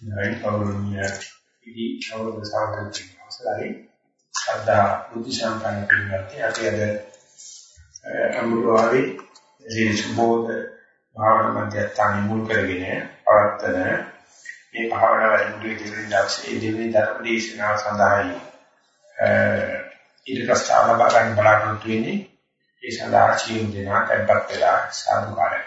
නයි කවුරුන්‍ය ඉදි කවුරුද සාකච්ඡා අවසරයි. ශ්‍රද්ධා බුද්ධ සම්පන්න පින්වත්නි අපි අද අමුරුවාවේ ජී සුබෝධ භාවනා මධ්‍යස්ථාන මුල් කරගෙන පවත්තන මේ භාවනා වැඩමුළුවේ දෙවෙනි දවසේ දෙවෙනි ධර්ම දේශනාව සඳහායි ඉදිරියට ලබා ගන්න බලාපොරොත්තු වෙන්නේ. ඒ සඳහා චීන දෙනා tempත් වෙලා සාදුකාරයක්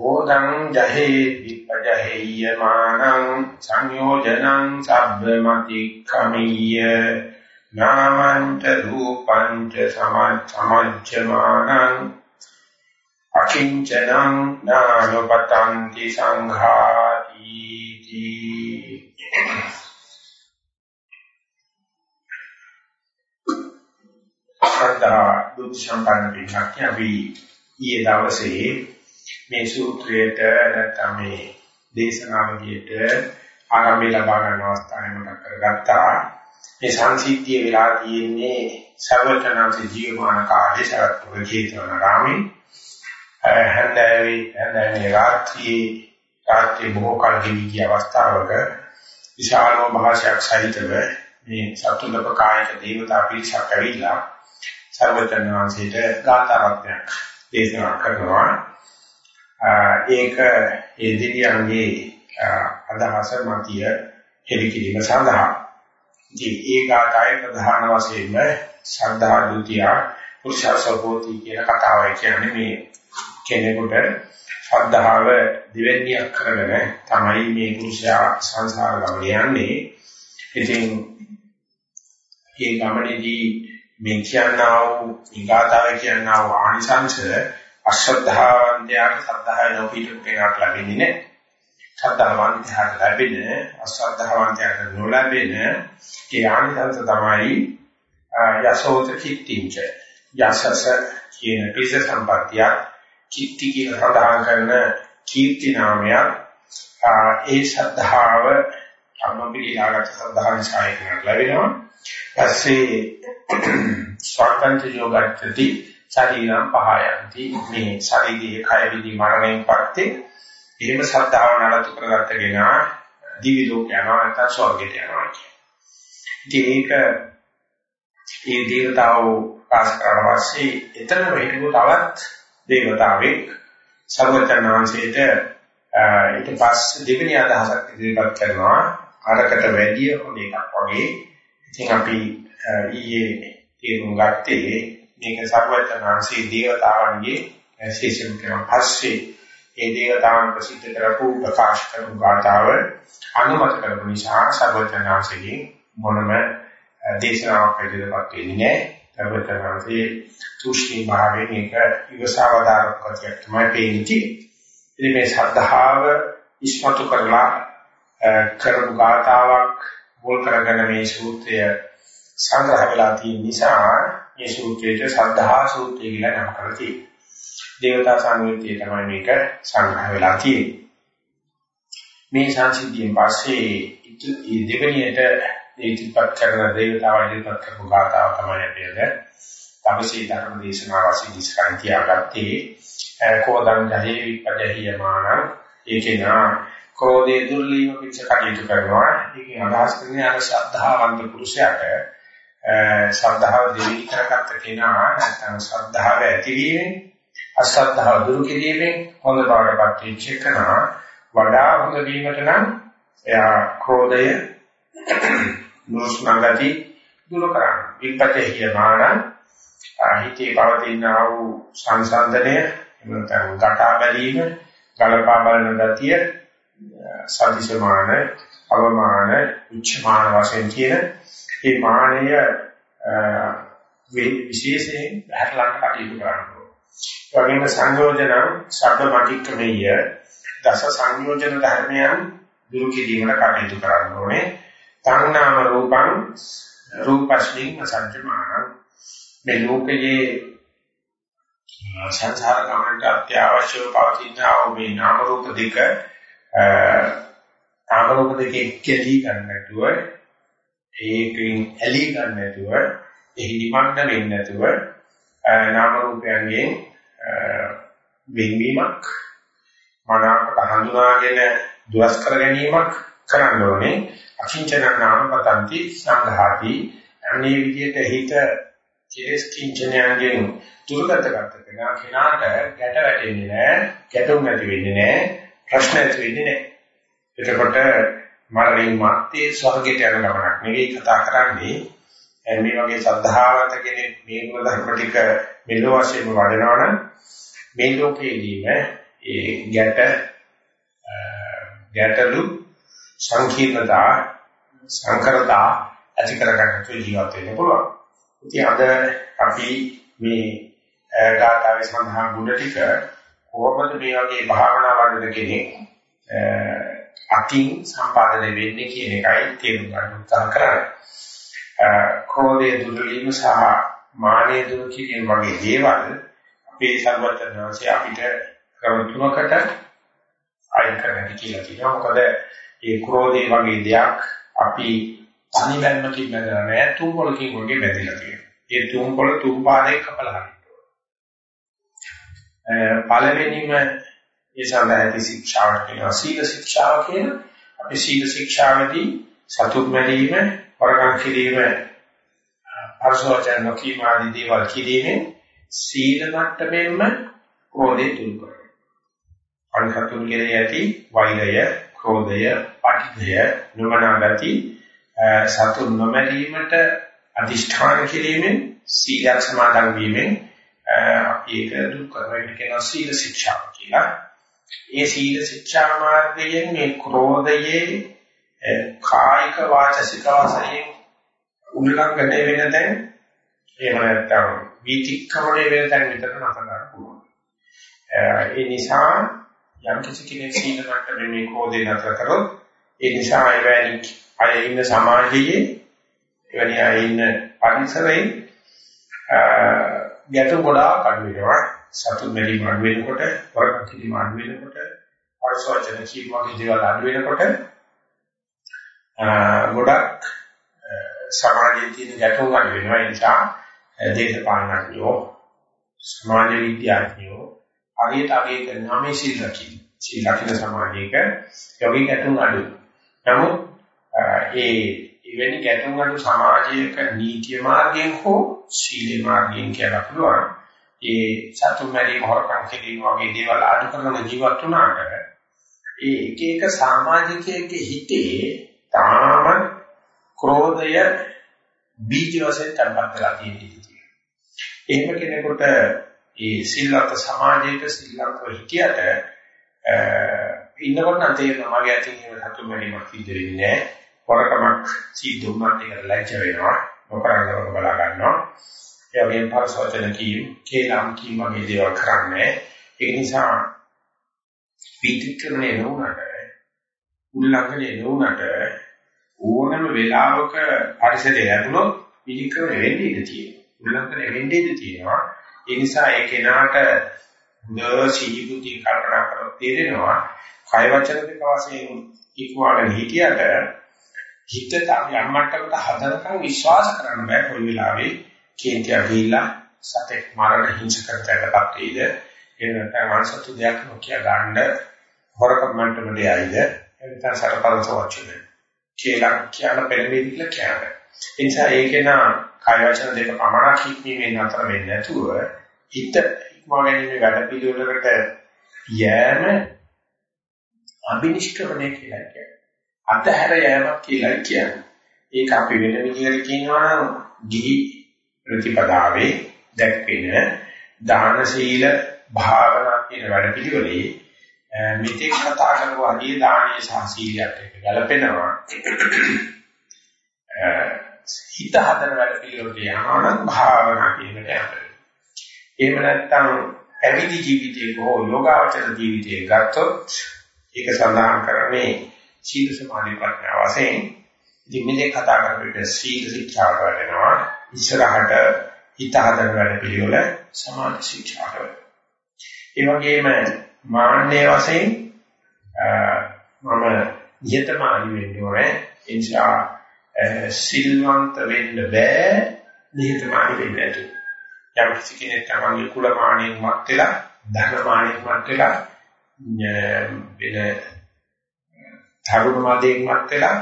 කෝදං ජහේ විපජහෙය්‍යමානං සංයෝජනං සබ්බමති කමිය නාමන්ත රූපංච සමච්ඡමානං අකිංචනං නානපතන්ති සංඝාති ශ්‍රද්ධා බුද්ධ සම්පන්න පිටක් අපි ඊයේ දවසේ මේ සූත්‍රයට නැත්නම් මේ දේශනාවලියට ආරම්භය ලබා ගන්න අවස්ථාවේ මතක් කරගත්තා. මේ සංසිද්ධිය වෙලා තියෙන්නේ සර්වඥාන්සේ ජීවමාන කාලේ සරත්තුගේ ජීතවනාරාමේ හැන්දෑවේ හැන්දෑවේ රාත්‍රියේ රාත්‍රී බොහෝ කල ගෙවි අවස්ථාවක විශාලව භාෂයක් සහිතව මේ සතුලක කායික දේවතා පිරිසක් ඇවිල්ලා සර්වඥාන්සේට ගාථාවක් දේශනා කරනවා ඒක ඒ දෙවියන්ගේ අදහස මතිය හෙළිකිරීම සඳහා. ඉතින් ඒ ගාථාවේ ප්‍රධාන වශයෙන්ම ශ්‍රද්ධා දුතිය පුරුෂසෝපෝති කියන කතාවයි කියන්නේ මේ කෙනෙකුට ශ්‍රද්ධාව දෙවැනියක් කරගෙන තමයි මේ පුරුෂයා සංසාර ගමන යන්නේ. ඉතින් මේ ගමනේදී මේ කියනා වූ ඊගාතාවේ කියනා වූ ආනිසංශ අශ්‍රද්ධාවන්තයාට ශ්‍රද්ධාව නොපීඩක කෙනාට ලැබෙන්නේ නැහැ. ශ්‍රද්ධාවන්තයාට ලැබෙන්නේ අශ්‍රද්ධාවන්තයාට නොලැබෙන ඒ ආනිසංස තමයි යසෝත කිත්තිංච. යසස කියන පිස සම්පත්තිය කිත්ති කියන සඳහන් කරන කීර්ති නාමය ඒ ශ්‍රද්ධාව අනුපිළිලාගත ශ්‍රද්ධාවෙන් සායකනට ලැබෙනවා. පස්සේ ස්වකන්ත යෝගච්ඡති ශරීරම් පහයන්ති මේ ශරීරයේ කය විදි මරණයෙන් පස්සේ එහෙම ශ්‍රද්ධාව නඩත්තු කරගත්ත කෙනා දිවි ලෝක යනවා නැත්නම් ස්වර්ගයට යනවා කියන්නේ. ඒක ඒ දේවතාවෝ පාස් කරන පස්සේ එතන වෙහිදු තවත් දේවතාවෙක් සර්වචනාංශයට ඊට පස්සේ දෙවෙනි අදහසක් ඉදිරිපත් කරනවා අරකට වැඩිය හොඳ එකක් වගේ. ඉතින් අපි ඊයේ තේරුම් ගත්තේ මේක සර්වඥාන්සේ දේවතාවන්ගේ විශේෂම කරන පස්සේ ඒ දේවතාවන් ප්‍රසිද්ධ කරපු ප්‍රකාශ කරපු ගාථාව අනුමත කරපු නිසා සර්වඥාන්සේගේ මොනම දේශනාවක් ඉදිරියපත් වෙන්නේ නැහැ. සර්වඥාන්සේ තුෂ්ණි භාවයෙන් එක ඉවසාවදාරක කතියක් තමයි පේන්නේ. ඉතින් මේ ශ්‍රද්ධාව ඉස්මතු කරලා කරපු ගාථාවක් මුල් කරගෙන මේ සූත්‍රය සංග්‍රහ වෙලා තියෙන නිසා මේ සූත්‍රයට සද්ධා සූත්‍රය කියලා නම් කරලා තියෙනවා. දේවතා සංයුත්තේ තමයි මේක සංග්‍රහ වෙලා තියෙන්නේ. මේ සංසිද්ධියෙන් පස්සේ ඉති දෙවෙනියට ඉතිපත් කරන දේවතාවල් ඉදිරිපත් කරපු ගාථාව තමයි අපි අද තමසේ ධර්ම දේශනාව වශයෙන් ඉස්කරන් තියාගත්තේ. කෝදං ජහේ විපජහියමාන ඒකේනා ක්‍රෝධයේ දුර්ලීම පිච්ච කටයුතු කරනවා. ඒකේ අදහස් කරන්නේ අර ශ්‍රද්ධාවන්ත පුරුෂයාට ශ්‍රද්ධාව දෙවි කරගත්ත කෙනා නැත්නම් ශ්‍රද්ධාව ඇතිවීමෙන් අශ්‍රද්ධාව දුරු කිරීමෙන් හොඳ බවටපත් වෙච්ච කෙනා වඩා හොඳ වීමට නම් එයා ක්‍රෝධය නුස්නගති දුරු කරන්න. විපතේයමාන හිතේ පවතින ආ වූ සංසන්දනය එනතන ගටා බැලීම ගලපා බලන ගතිය සදිසමාන අවමාන උච්චමාන වශයෙන් කියන ඒ මානය විශේෂයෙන් හැරලන්න කටයුතු කරනවා. ඒ වගේම සංයෝජන ශබ්ද මතික්‍රමීය දස සංයෝජන ධර්මයන් දුරු කිරීමට කටයුතු කරන්න ඕනේ. තණ්හාම රූපං රූපස්මින් සත්‍යමාන මේ ලෝකයේ සංසාර ගමනට අත්‍යවශ්‍යව පවතින මේ නාම රූප දෙක නාම රූප දෙක එක්කදී ගන්න නැතුව ඒකෙන් ඇලී ගන්න නැතුව එහි නිමග්න වෙන්නේ නැතුව නාම රූපයන්ගෙන් වෙන්වීමක් මනාවට හඳුනාගෙන දුරස් කර ගැනීමක් කරන්න ඕනේ. අකිංචන නාම පතන්ති සංඝාති. අනේ විදිහට හිත කෙලස් කිංචනයන්ගෙන් දුරගත කරත කෙනා කෙනාට ගැට වැටෙන්නේ නැහැ ගැටුම් ඇති වෙන්නේ නැහැ ප්‍රශ්න ඇති වෙන්නේ නැහැ. එතකොට මරණින් මත්තේ ස්වර්ගයට යන ගමනක් නෙවෙයි කතා කරන්නේ මේ වගේ සද්ධාවන්ත කෙනෙක් මේ ගුණ ධර්ම ටික මෙලොව වශයෙන්ම වඩනවනම් මේ ලෝකයේදීම ඒ ගැට ගැටලු සංකීර්ණතා සංකරතා ඇති කරගන්න තු ජීවත් වෙන්න පුළුවන්. ඉතින් අද අපි මේ ගාථාවේ සඳහන් ගුණ ටික කොහොමද මේ වගේ භාවනා වඩන කෙනෙක් අකින් සම්පාදනය වෙන්නේ කියන එකයි තේරුම් ගන්න උත්සාහ කරන්නේ. ක්‍රෝධයේ දුර්වලීම සහ මානයේ දුරු කිරීම වගේ දේවල් අපේ සර්වඥාන්සේ අපිට ක්‍රම තුනකට අයින් කරන්න කියලා කියනවා. මොකද ඒ ක්‍රෝධය වගේ දෙයක් අපි තනි බැම්මකින් බැඳලා නැහැ තුන් පොලකින් වගේ බැඳලා තියෙනවා. ඒ තුන් පොල තුන් පාදේ කපලා හරිනවා. පළවෙනිම ඒ සඳහා ඇති ශික්ෂාවක් කියනවා සීල ශික්ෂාව කියන අපි සීල ශික්ෂාවේදී සතුත් මැරීම වරකම් කිරීම අර්ශෝචන නොකීම ආදී දේවල් කිරීමෙන් සීල මට්ටමෙන්ම ක්‍රෝධය දුරු කරනවා. අනිසතුන් කෙරෙහි ඇති වෛරය, ක්‍රෝධය, පටිඝය, නොමනාගති සතුන් නොමැරීමට අදිෂ්ඨාන කිරීමෙන් සීලයක් සමාදන් වීමෙන් අපි ඒක දුරු කරනවා කියන සීල ශික්ෂාව කියලා. ඒ සීල ශික්ෂා මාර්ගයෙන් මේ ක්‍රෝධයේ කායික වාචසික වශයෙන් උල්ලංඝනය වෙන තැන් එහෙම නැත්නම් විතික්‍රමණය වෙන තැන් විතර නතර ගන්න පුළුවන්. ඒ නිසා යම් කිසි කෙනෙක් සීල මට්ටමේ මේ ක්‍රෝධය නතර කරොත් ඒ නිසා එවැනි අය ඉන්න සමාජයේ එවැනි අය ඉන්න පරිසරයේ ගැටුම් ගොඩාක් අඩු වෙනවා. සතුන් මෙලි අඩු වෙනකොට, වරක කිලි අඩු වෙනකොට, අරසවචන කීප වගේ දේවල් අඩු වෙනකොට ගොඩක් සමාජයේ තියෙන ගැටුම් අඩු වෙනවා. ඒ නිසා දේශපාලනඥයෝ, සමාජ විද්‍යාඥයෝ හරියට අගය කරනවා මේ සීල රකින්න. සීල රකින්න සමාජයක යෝගී ගැටුම් අඩු. නමුත් ඒ එවැනි ගැටුම් අඩු සමාජයක නීතිය මාර්ගයෙන් හෝ සීල මාර්ගයෙන් කියලා පුළුවන්. ඒ සතුන් මැරීම හොරකම් කිරීම වගේ දේවල් අඩු කරන ජීවත් වුණාට ඒ එක එක සමාජිකයෙක්ගේ හිතේ තාම ක්‍රෝධය බීජ වශයෙන් තැන්පත් වෙලා තියෙනවා. එහෙම කෙනෙකුට ඒ සිල්වත් සමාජයක සිල්වත්ව හිටියට ඉන්නකොට නම් තේරෙනවා මගේ අතින් එහෙම සතුන් මැරීමක් සිද්ධ වෙන්නේ නැහැ. වරකමක් සිද්ධ වුණාට ඒක ලැජ්ජ වෙනවා. නොකරනවක බලා ගන්නවා. ඒ වගේම පරසවචන කීම්, කේලම් කීම් වගේ දේවල් කරන්නේ. ඒ නිසා පිටික්‍රමනේ නෝනට උල්ලංඝනේ නෝනට ඕනම වෙලාවක පරිසරය ලැබුණොත් පිටික්‍රම වෙන්නේ ඉඳී තියෙනවා. උල්ලංඝනේ වෙන්නේ ඉඳී තියෙනවා. ඒ නිසා ඒ කෙනාට හොඳ සිහි බුද්ධි කල්පනා කරලා තේරෙනවා කය වචන දෙක වශයෙන් ඉක්මවගෙන හිටියට හිත යම් මට්ටමකට හදනකම් විශ්වාස කරන්න බෑ කොයි වෙලාවෙ කේන්තිය ගිහිල්ලා සතෙක් මරණ හිංසකත්වයටපත් වෙයිද එහෙම නැත්නම් අන්සතු දෙයක් නොකිය ගන්න හොරකම් මට්ටමට යයිද එතන සරපරස වචන කියලා කියන පෙළඹෙන්නේ කියලා කියන්නේ ඒ නිසා ඒකේන කය වචන දෙක පමණක් හික්මීමේ නතර වෙන්නේ නැතුව හිත ඉක්මවා ගැනීම වැඩ පිළිවෙලකට යෑම අබිනිෂ්ක්‍රමණය කියලා කියන්නේ. අතහැර යෑමක් කියලා කියන්නේ. ඒක අපි වෙන විදිහකට කියනවා නම් ගිහි ප්‍රතිපදාවේ දැක්වෙන දාන සීල භාවනා කියන වැඩ පිළිවෙලේ මෙතෙක් කතා කරපු අදී දානීය සහ සීලයට එක ගැලපෙනවා. හිත හදන වැඩ පිළිවෙලට යනවා නම් භාවනා කියනට යනවා. එහෙම නැත්නම් ඇවිදි ජීවිතයක හෝ යෝගාවචර ජීවිතයක ගත්තොත් ඒක සඳහන් කරන්නේ සීල සමාධි ප්‍රඥා වශයෙන් ඉතින් මේ කතා කරපු සීල ශික්ෂාවට වැඩෙනවා. ඉස්සරහට හිත හදන වැඩ පිළිවෙල සමාධි ශික්ෂාවට වැඩෙනවා. ඒ වගේම මාන්නේ වශයෙන් මම නිහතමානී වෙන්න ඕනේ. ඒ නිසා සිල්වන්ත වෙන්න බෑ නිහතමානී වෙන්න ඇති. යම් කිසි කෙනෙක් තමන්ගේ කුල මානෙන් මත් වෙලා ධන මානෙන් මත් වෙලා වෙන තරුණ මදයෙන් මත් වෙලා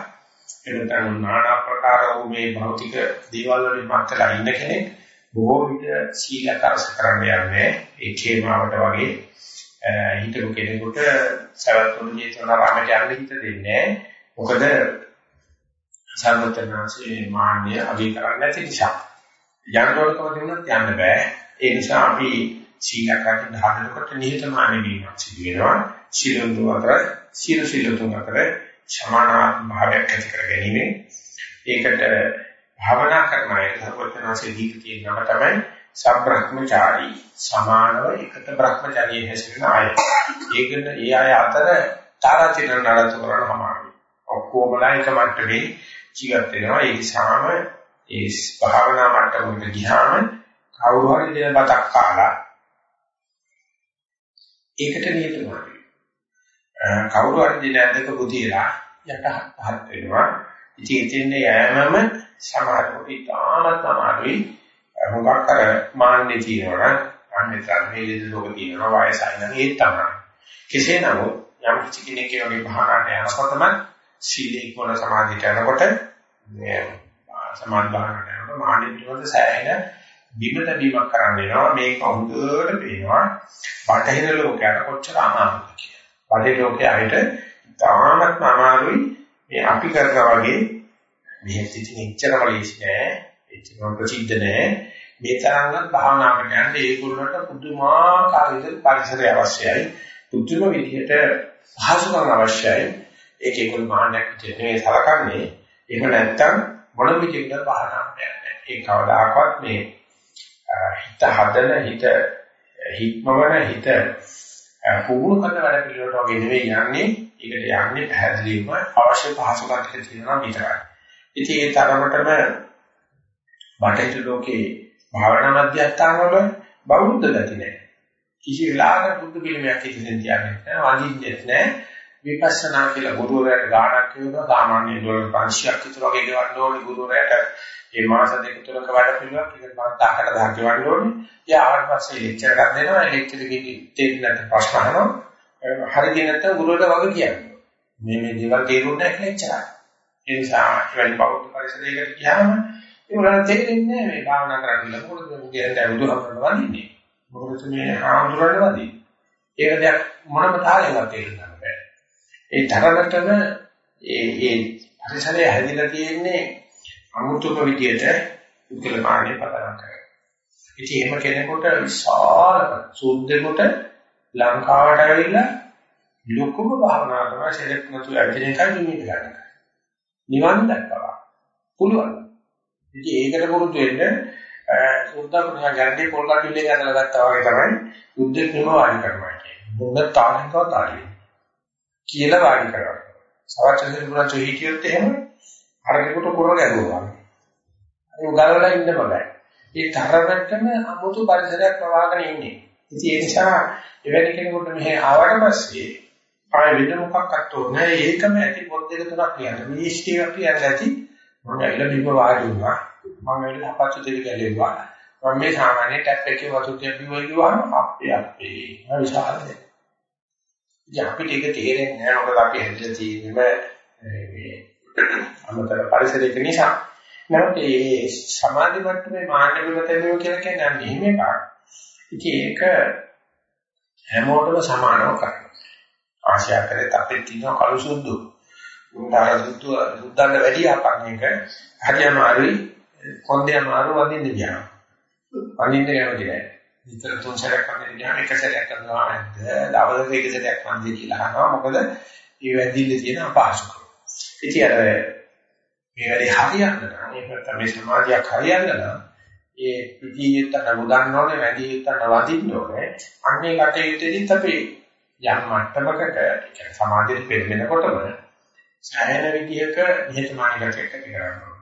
එනතන নানা ආකාර වූ මේ භෞතික දේවල් වලින් මත් වෙලා ඉන්න කෙනෙක් බොහෝ විට සීලකරස කරන්න යන්නේ ඒ කේමාවට වගේ. හිතපු කෙනෙකුට සවතුන් ජීතවනාරාමයට යන්න හිත දෙන්නේ මොකද සර්වඥාන්සේ මාන්‍ය අගය කරන්නේ නැති නිසා. යනකොටම දෙන්නත් යන්න බෑ. ඒ නිසා අපි සීලකට දානකොට නිහතමානී වීමක් සිදු වෙනවා. සීලඳු අතර සීල සීලතු අතර සමානාත්ම භාවයක් ඇති කර ගැනීම ඒකට භාවනා කරන අය සර්වඥාන්සේ දීපු තියෙන නම තමයි සබ්‍රහ්මචාරී සමානව එකට බ්‍රහ්මචාරී හැසිරෙන අය. ඒකට ඒ අය අතර තාරාතිරණ නඩත්තු කරන්න හමාරුයි. ඔක්කොමලා එක මට්ටමේ ජීවත් වෙනවා. ඒ නිසාම ඒ භාවනා මට්ටමකට ගියාම කවුරු හරි දෙන බතක් කාලා ඒකට නියතමානයි. කවුරු හරි දෙන ඇඳක බුදියලා යටහත් පහත් වෙනවා. ඉතින් එතෙන්නේ යෑමම සමහරකට ඉතාමත් අමාරුයි. හුඟක් අර මාන්නේ තියෙනවා නම් අන්නේ ධර්මයේ ලෝක තියෙනවා වයසයි නම් ඒ තමයි. කෙසේ නමුත් යම් කිසි කෙනෙක් ඒ වගේ භාවනාවට යනකොටම සීලේ කොන සමාධියට යනකොට මේ සමාධි භාවනාවට යනකොට මාන්නේ පිටවද සෑහෙන බිමත බීමක් කරන්න වෙනවා මේක හොඳට පේනවා බටහිර ලෝකයට කොච්චර අමාරුද කියලා. බටහිර ලෝකයේ අයිට තාමත් අමාරුයි. මේ අපි කරනවා වගේ මෙහෙත් ඉතින් එච්චරම ලේසි නෑ. එච්චරම ප්‍රසිද්ධ නෑ. මේ තරම්වත් භාවනාවට යන්නේ ඒගොල්ලන්ට පුදුමාකාර විදිහට පරිසරය අවශ්‍යයි. පුදුම විදිහට පහසුකම් අවශ්‍යයි. ඒක ඒගොල්ලෝ මාන්නයක් විදිහට නෙවෙයි සලකන්නේ. ඒක නැත්තම් මොන විදිහකට භාවනාවට යන්නේ ඒ කවදාකවත් මේ හිත හදන හිත හික්මවන හිත පුහුණු කරන වැඩ පිළිවෙලට වගේ නෙවෙයි යන්නේ ඒකට යන්නේ පැහැදිලිවම අවශ්‍ය පහසුකම් ටික තියෙනවා විතරයි ඉතින් ඒ තරමටම බටහිර ලෝකේ භාවනා මධ්‍යස්ථාන වල බෞද්ධ ගති නැහැ. කිසි වෙලාවක බුද්ධ පිළිමයක් ඉතින් තියන්නේ නැහැ. වඳින්නේ නැහැ. විපස්සනා කියලා ගුරුවරයාට ගාණක් කියනවා සාමාන්‍ය ඩොලර් 500ක් විතර වගේ ගෙවන්න ඕනේ ගුරුවරයාට මේ මාස දෙක තුනක වැඩ පිළිවෙලක් එක මාස 10කට දහක් ගෙවන්න ඕනේ. ඊට ආවට පස්සේ ලෙක්චර් එකක් දෙනවා. ඒ ලෙක්චර් එකේ තේරෙන්නේ ප්‍රශ්න අහනවා. හරියට නැත්නම් ගුරුවරයා වගේ කියන්නේ. මේ මේ දේවල් තේරුන්නේ නැහැ ලෙක්චර්. ඒ නිසා එවැනි බෞද්ධ පරිසරයකට ගියාම ඒගොල්ලන් තේරෙන්නේ නැහැ මේ භාවනා කරන්න කියලා. මොකද මේ කියන්නේ බුදුහමරණ වදින්නේ. මොකද මේ ආඳුරන්න වදින්නේ. ඒක දෙයක් මොනම තාලෙවත් තේරුම් බෑ. ඒ තරමටම ඒ ඒ පරිසරය හැදිලා තියෙන්නේ අමුතුම විදියට උකලමාණය පදනම් කරගෙන. ඉතින් එහෙම කෙනෙකුට විශාල සුද්ධෙකට ලංකාවට ඇවිල්ලා ලොකුම භාවනා කරන ශරීරයක් නතු ඇවිදින එකයි නිමිති ගන්න. නිවන් දැක්කවා. පුළුවන්. ඉතින් ඒකට පුරුදු වෙන්න සුද්ධ පුරුෂයා ගැරන්ටි පොල් කටුල්ලේ ඇදලා ගත්තා වගේ තමයි බුද්ධ ක්‍රම වාඩි කරනවා කියන්නේ. මොකද තාලෙන්කව තාලිය. කියලා වාඩි කරනවා. සවචන්දේ පුරා චොහිටියොත් එහෙම අරගෙකට පුරව ගැදුවා. ඒ උගලවලා ඉන්න බෑ. ඒ තරමටම අමුතු පරිසරයක් ප්‍රවාහගෙන ඉන්නේ. ඉතින් ඒ නිසා එවැනි කෙනෙකුට මෙහි ආවට පස්සේ ආයෙ වෙන මොකක්වත් ඕනේ. ඒකම ඇති පොත් දෙක තුනක් කියන්නේ. මේ ඉෂ්ටියක් කියන්නේ නැති මම ඇවිල්ලා බිම වාඩි වුණා. මම ඇවිල්ලා අපච්චි දෙවි ගැලෙව්වා. මම මේ සාමාන්‍ය ටැප් එකේ වතුර ටික බිව්වා කිව්වම අපේ අපේ මම විශ්වාස දෙන්න. ඉතින් අපිට ඒක තේරෙන්නේ නැහැ මොකද අපි හැදලා තියෙන්නේ මේ අමතර පරිසරයක නිසා. නමුත් මේ සමාධි මට්ටමේ මාන්න විමතනය කියලා කියන්නේ මෙහෙම එකක්. ඉතින් ඒක හැමෝටම සමානව කරනවා. ආශා කරේ අපේ තියෙන කළු සුදු උන්ට සුදු සුද්දන්ට වැඩි අපක් එක හරියම අරුයි කොන්දේ අමාරු වදින්න ගියා. වදින්න කැමති නැහැ. විතර තුන් සැරයක් වදින්න ගියාම එක සැරයක් කරනවා නැද්ද? දවල්ක එක සැරයක් වදින්න කියලා අහනවා. මොකද මේ වැදින්න තියෙන අපහසුකම්. ඉතින් අර මේ වැඩි හරියන්න නම් ඒක තමයි සමාධියක් හරියන්න නම් ඒ පිටියෙත් අර උදන්න ඕනේ වැඩි යුත්තන වදින්න ඕනේ. අන්නේ කටයුත්තේදීත් අපි යම් මට්ටමකට සමාධියට පෙරෙනකොටම සෑහෙන විදිහක නිහතමානී ගතියක් ඇති කරගන්නවා.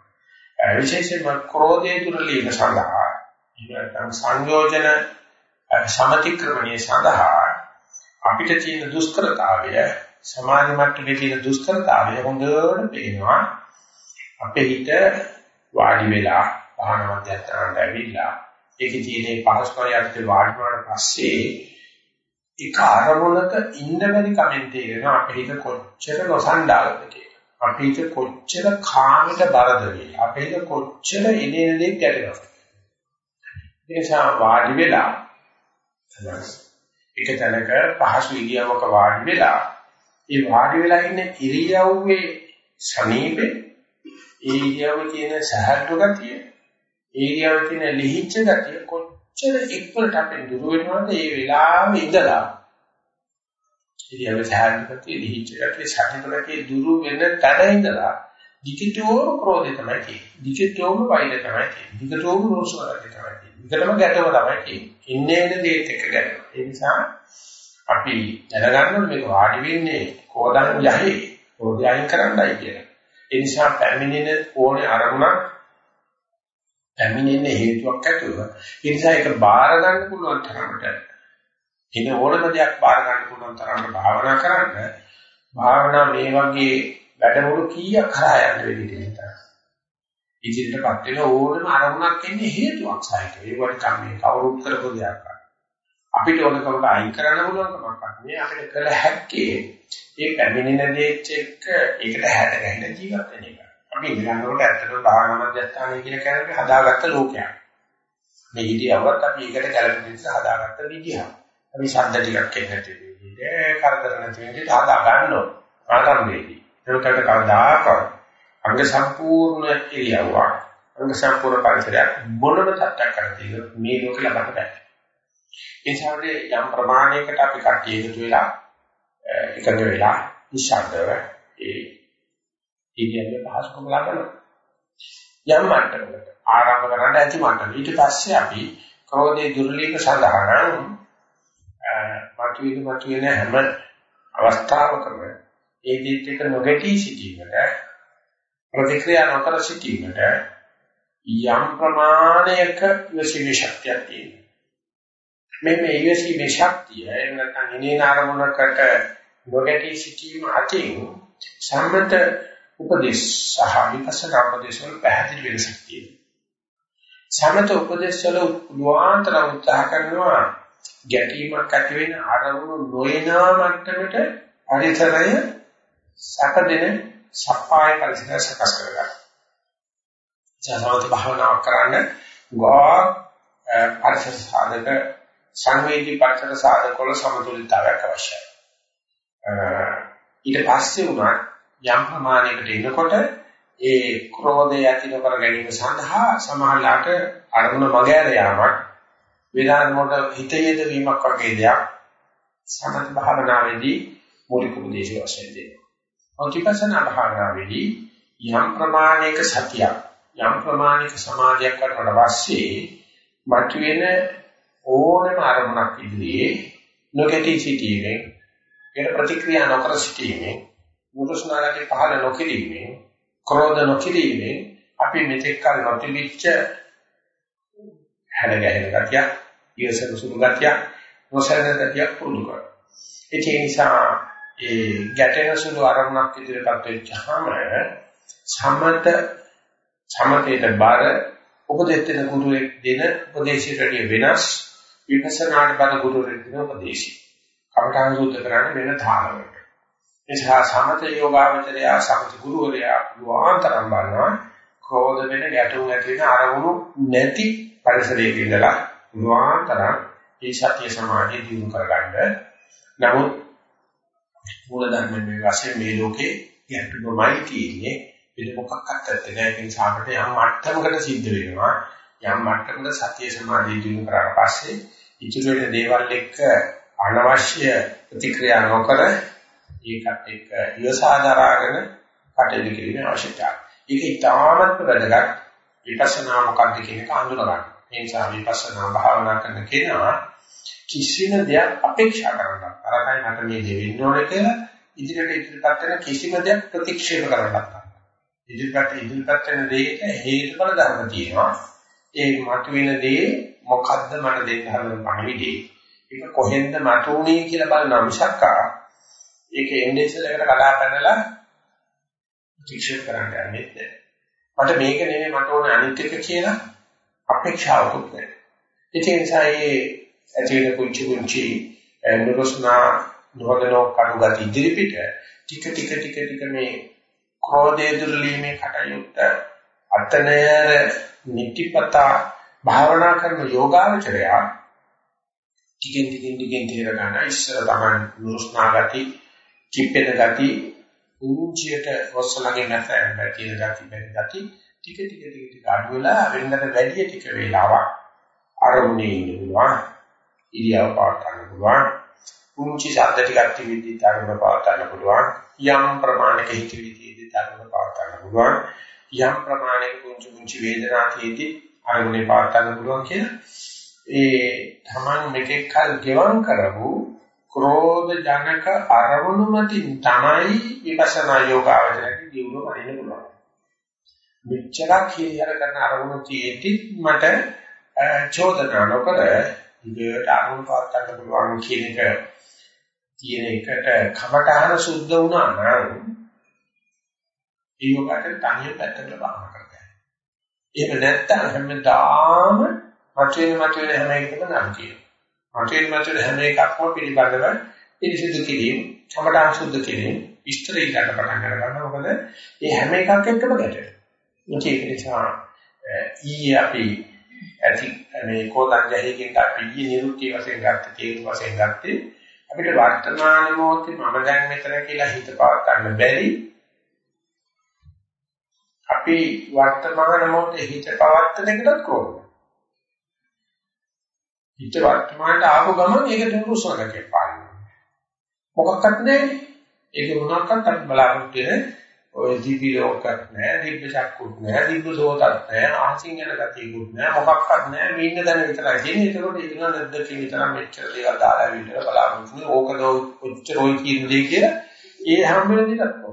විශේෂයෙන්ම ක්‍රෝධයේ දුර්ලභ සඳහා ඊළඟ සංයෝජන සමතික්‍රමණයේ සඳහා අපිට තියෙන දුෂ්කරතාවය සමාධි මට්ටමේ තියෙන දුෂ්කරතාවය හොඳට පේනවා අපේ හිත වාඩි වෙලා භාවන මධ්‍යස්ථානට ඇවිල්ලා ඒකේ තියෙන පහස්කරයට වාඩි වුණාට පස්සේ එක අරමුණක ඉන්න බැරි කමෙන් තේරෙනවා අපේ හිත කොච්චර නොසන්ඩාලද කියලා. අපේ හිත කොච්චර කාමයට බරද කියලා. අපේ හිත කොච්චර ඉනේනේ ගැටෙනවද. ඒ නිසා වාඩි වෙලා එක තැනක පහසු ඉරියව්වක වාඩි වෙලා ඒ වාඩි වෙලා ඉන්න ඉරියව්වේ සමීපේ ඒ ඉරියව්වේ තියෙන සහල්තු ගතිය ඒ ඉරියව්වේ තියෙන ලිහිච්ඡ ගතිය කොච්චර එක්වලට අපෙන් දුර වෙනවද ඒ වෙලාවෙ ඉඳලා ඉරියව්වේ සහල්තු ගතිය ලිහිච්ඡ ගතිය සහල්තු ගතිය දුර වෙන තැන ඉඳලා දිගටම ක්‍රෝධය තමයි තියෙන්නේ. දිගටම වෛරය තමයි තියෙන්නේ. දිගටම රෝෂවරය තමයි තියෙන්නේ. දිගටම ගැටව තමයි තියෙන්නේ. ඉන්නේ ඉන්න දේත් එක්ක ගැටව. ඒ නිසා අපි දැනගන්න ඕනේ මේක වාඩි වෙන්නේ කෝදන් යහේ කෝදය අයින් කරන්නයි කියලා. ඒ නිසා පැමිණෙන ඕනේ අරමුණක් පැමිණෙන හේතුවක් ඇතුව ඒ නිසා ඒක බාර ගන්න පුළුවන් තරමට ඉන ඕනම දෙයක් බාර ගන්න පුළුවන් තරමට භාවනා කරන්න භාවනා මේ වගේ වැඩමුළු කීයක් කරා යන්න වෙන්නේ කියලා. ඉදිරියටපත් වෙන ඕනම අරමුණක් එන්නේ හේතුවක් සහිතව. ඒවට කම්මේ කවුරුත් කරපු දෙයක්. අපිට ඕනකමට අයින් කරන්න පුළුවන් කමක් නැහැ. අපිට කළ හැක්කේ ඒ පැමිණෙන දේත් එක්ක ඒකට හැඩ ගැහෙන ජීවත් වෙන එක. අපි ඉඳනකොට ඇත්තටම භාවනා මධ්‍යස්ථානය කියන කෙනෙක් හදාගත්ත ලෝකයක්. මේ ඉදියවත් අපි ඒකට ගැළපෙන නිසා හදාගත්ත විදිහ. අපි ශබ්ද ටිකක් එන්නට විදිහට කරදර නැති විදිහට හදා ගන්නවා. ආරම්භයේදී. ඒකට කවදාකවත් අංග සම්පූර්ණ ඉරියව්වක් අංග සම්පූර්ණ පරිසරයක් මොනම තත්ත්වයක් කරදී මේ ලෝකෙ ලබන්න බෑ. ඒ සමග යම් ප්‍රමාණයකට අපි කට්ටිය එකතු වෙලා එකඟ වෙලා නිශ්ශබ්දව ඒ ඉදිරියට පහසුකම් ලබනවා. යම් මට්ටමකට ආරම්භ කරන්න ඇති මට්ටම. ඊට පස්සේ අපි ක්‍රෝධයේ දුර්ලභ සඳහන මතුවෙන මතුවෙන හැම අවස්ථාවකම ඒ දිත් එක නොගැටී සිටීමට ප්‍රතික්‍රියා නොකර සිටීමට යම් ප්‍රමාණයක විශේෂ ශක්තියක් තියෙනවා. මේ මේ ඉවසීමේ ශක්තිය එහෙම නැත්නම් ඉනේන ආරමුණකට නොගැටී සිටීම අතින් සම්මත උපදේශ සහ විපස්සනා උපදේශ වල පැහැදිලි වෙනසක් තියෙනවා. සම්මත උපදේශ වල උන්වහන්තර උත්සාහ කරනවා ගැටීමක් ඇති වෙන ආරමුණු නොයනා මට්ටමට පරිසරය සැපදෙන සප්පාය පරිසරය සකස් කරගන්න. ජනවත භාවනාවක් කරන්න ගෝ පරිසර සාධක සංවේදී පතර සාධක වල සමතුලිතතාවයක් අවශ්‍යයි. ඊට පස්සේ උනා යම් ප්‍රමාණයකට එනකොට ඒ ක්‍රෝධය ඇති නොකර ගැනීම සඳහා සමහරලාට අරමුණ මගහැර යාමක් වේදාන්තමොට හිතේද වීමක් වගේ දෙයක් සමථ භාවනාවේදී මූලික උපදේශය වශයෙන් දෙනවා. ඔතිපසනා භාවනාවේදී යම් ප්‍රමාණයක සතියක් යම් ප්‍රමාණයක සමාධියක් කරනකොට පස්සේ මතුවෙන ඕනෑම අරමුණක් ඉදිරියේ නොකැටි සිටීමෙන් ඒකට ප්‍රතික්‍රියා නොකර සිටීමෙන් මුරුස්නාලගේ පහළ නොකිරීමෙන් ක්‍රෝධ නොකිරීමෙන් අපි මෙතෙක් කල නොතිබිච්ච හැඩ ගැහෙන ගතිය, ඊසන සුළු ගතිය, නොසැලෙන ගතිය පුරුදු කරනවා. ඒ නිසා ඒ ගැටෙන සුළු අරමුණක් ඉදිරියටත් වෙච්චාම සමත සමතේට බාර උපදෙස් දෙන ගුරුවෙක් දෙන උපදේශයට වෙනස් විපස්සනාට බල ගුරුවරයෙක් දෙන උපදේශය. කමඨාන් සූත්‍ර කරන්නේ වෙන තාලවලට. එසා සමත යෝගාවචරය සමත ගුරුවරයා පුවාන්තරම් බලනවා ක්‍රෝධ වෙන ගැටුම් ඇති වෙන අරමුණු නැති පරිසරයක ඉඳලා පුවාන්තරම් ඒ සත්‍ය සමාධිය දිනු කරගන්න. නමුත් මූල ධර්මයෙන් මේ වශයෙන් මේ ලෝකේ ගැටුමයි තියෙන්නේ වෙන මොකක්වත් නැත්තේ නෑ ඒ නිසා අපිට යම් මට්ටමකට සිද්ධ වෙනවා යම් මට්ටමකට සත්‍ය සමාධිය දිනු කරාට පස්සේ ඉතුරු වෙන දේවල් එක්ක අනවශ්‍ය ප්‍රතික්‍රියා නොකර ඒකත් එක්ක ඉවසාදරාගෙන කටයුතු කිරීමේ අවශ්‍යතාවය. ඒක ඉතාමත් වැදගත් විපස්සනා මොකක්ද කියන එක අඳුනගන්න. ඒ නිසා විපස්සනා භාවනා කරන කෙනා කිසිම දෙයක් අපේක්ෂා කරන්න. අරකයි මට මේ දෙවෙන්න ඕනේ කියලා ඉදිරියට ඉදිරියපත් වෙන කිසිම දෙයක් ප්‍රතික්ෂේප කරන්නත් බෑ. ඉදිරියට ඉදිරියපත් වෙන දෙයක හේතුඵල ධර්ම තියෙනවා. ඒ මතුවෙන දේ මොකද්ද මට දෙන්න හදන පණිවිඩය. ඒක කොහෙන්ද මතුනේ කියලා බලන මිසක්කා ඒක එන්නේ ඉස්සෙල්ලකට කඩා පැනලා ප්‍රතික්ෂේප කරන්න යන්නේ නැහැ. මට මේක නෙමෙයි මට ඕනේ අනිත් එක කියලා අපේක්ෂාවකුත් නැහැ. ඒ නිසා මේ ඇතිවෙන කුංචි කුංචි නුරුස්නා නොදනෝ කඩු ගති ඉදිරිපිට ටික ටික ටික ටික මේ ක්‍රෝධය දුර්ලීමේ කටයුත්ත අතනයර නිතිපතා භාවනා කරන යෝගාවචරය ටිකෙන් ටිකෙන් ටිකෙන් තේර ගන්න. ඉස්සර තමයි නුරුස්නා ගති කිප්පෙන ගති උන්චියට ඔස්සලගේ නැතන තියෙන ගති බැරි ගති ටික ටික ටික ටික අඩු වෙලා වෙනකට වැඩි ටික වේලාවක් අරමුණේ ඉන්න පුළුවන්. ඉරියව් පාත් ගන්න පුළුවන්. කුංචි ශබ්ද ටිකක් තිබිද්දි තරම පාත් ගන්න පුළුවන්. යම් ප්‍රමාණයක හිතවිලිදී තරම පාත් ගන්න පුළුවන්. යම් ප්‍රමාණයක කුංචි කුංචි වේදනා තියෙද්දි අරමුණේ පාත් ගන්න පුළුවන් කියන ඒ තමන් මෙතෙක් කල් ගෙවම් කරපු ක්‍රෝධ ජනක අරමුණු මතින් තමයි විපස්සනා යෝගාවචරයේ දියුණුව වඩන්න පුළුවන්. මෙච්චරක් හිරියර කරන අරමුණු තියෙද්දි මට චෝදනා නොකර ඉබේට අරමුණු පාත් ගන්න පුළුවන් කියන එක තියෙන එකට කමඨහන සුද්ධ වුණා නම් ඒකට තනිය පැත්තකට බාහම කරගන්න. එහෙම නැත්නම් හැමදාම මතුවෙන මතුවෙන හැම එකකම නම් කියනවා. මතුවෙන මතුවෙන හැම එකක්ම පිළිබඳව පිළිසිදු කිරීම, කමඨහන සුද්ධ කිරීම, විස්තර ඊට පටන් ගන්නවා. මොකද මේ හැම එකක් එක්කම ගැටෙනවා. ඒක නිසා ඊයේ අපි ඇති මේ කෝතන් ජහයකින් අපි ඊයේ නිරුක්ති වශයෙන් ගත්ත තේරුම් වශයෙන් ගත්තේ අපිට වර්තමාන මොහොතේ මම දැන් මෙතන කියලා හිත පාත් ගන්න බැරි අපි වර්තමාන මොහොතේ හිත පවත්තන එකටත් කොහොමද හිත වර්තමානට ආපු ගමන් ඒක දුරුසනකේ පාන්න මොකක්වත් නැහැ ඒක මොනක්වත් අපි බලාපොරොත්තු වෙන්නේ ඔය දීපි ලෝකයක් නැහැ, දීප චක්කුත් නැහැ, දීප සෝතත් නැහැ, ආසින් යන ගතියකුත් නැහැ, මොකක්වත් නැහැ. මේ ඉන්න දැන විතරයි තියෙන්නේ. ඒකෝට ඒක නේද නැද්ද විතර මෙච්චර දේවල් දාලා විතර බලාපොරොත්තු වෙන්නේ. ඕකද ඔච්චර ඔය කියන දේ කියලා ඒ හැම වෙලේදීත් කොහොමද?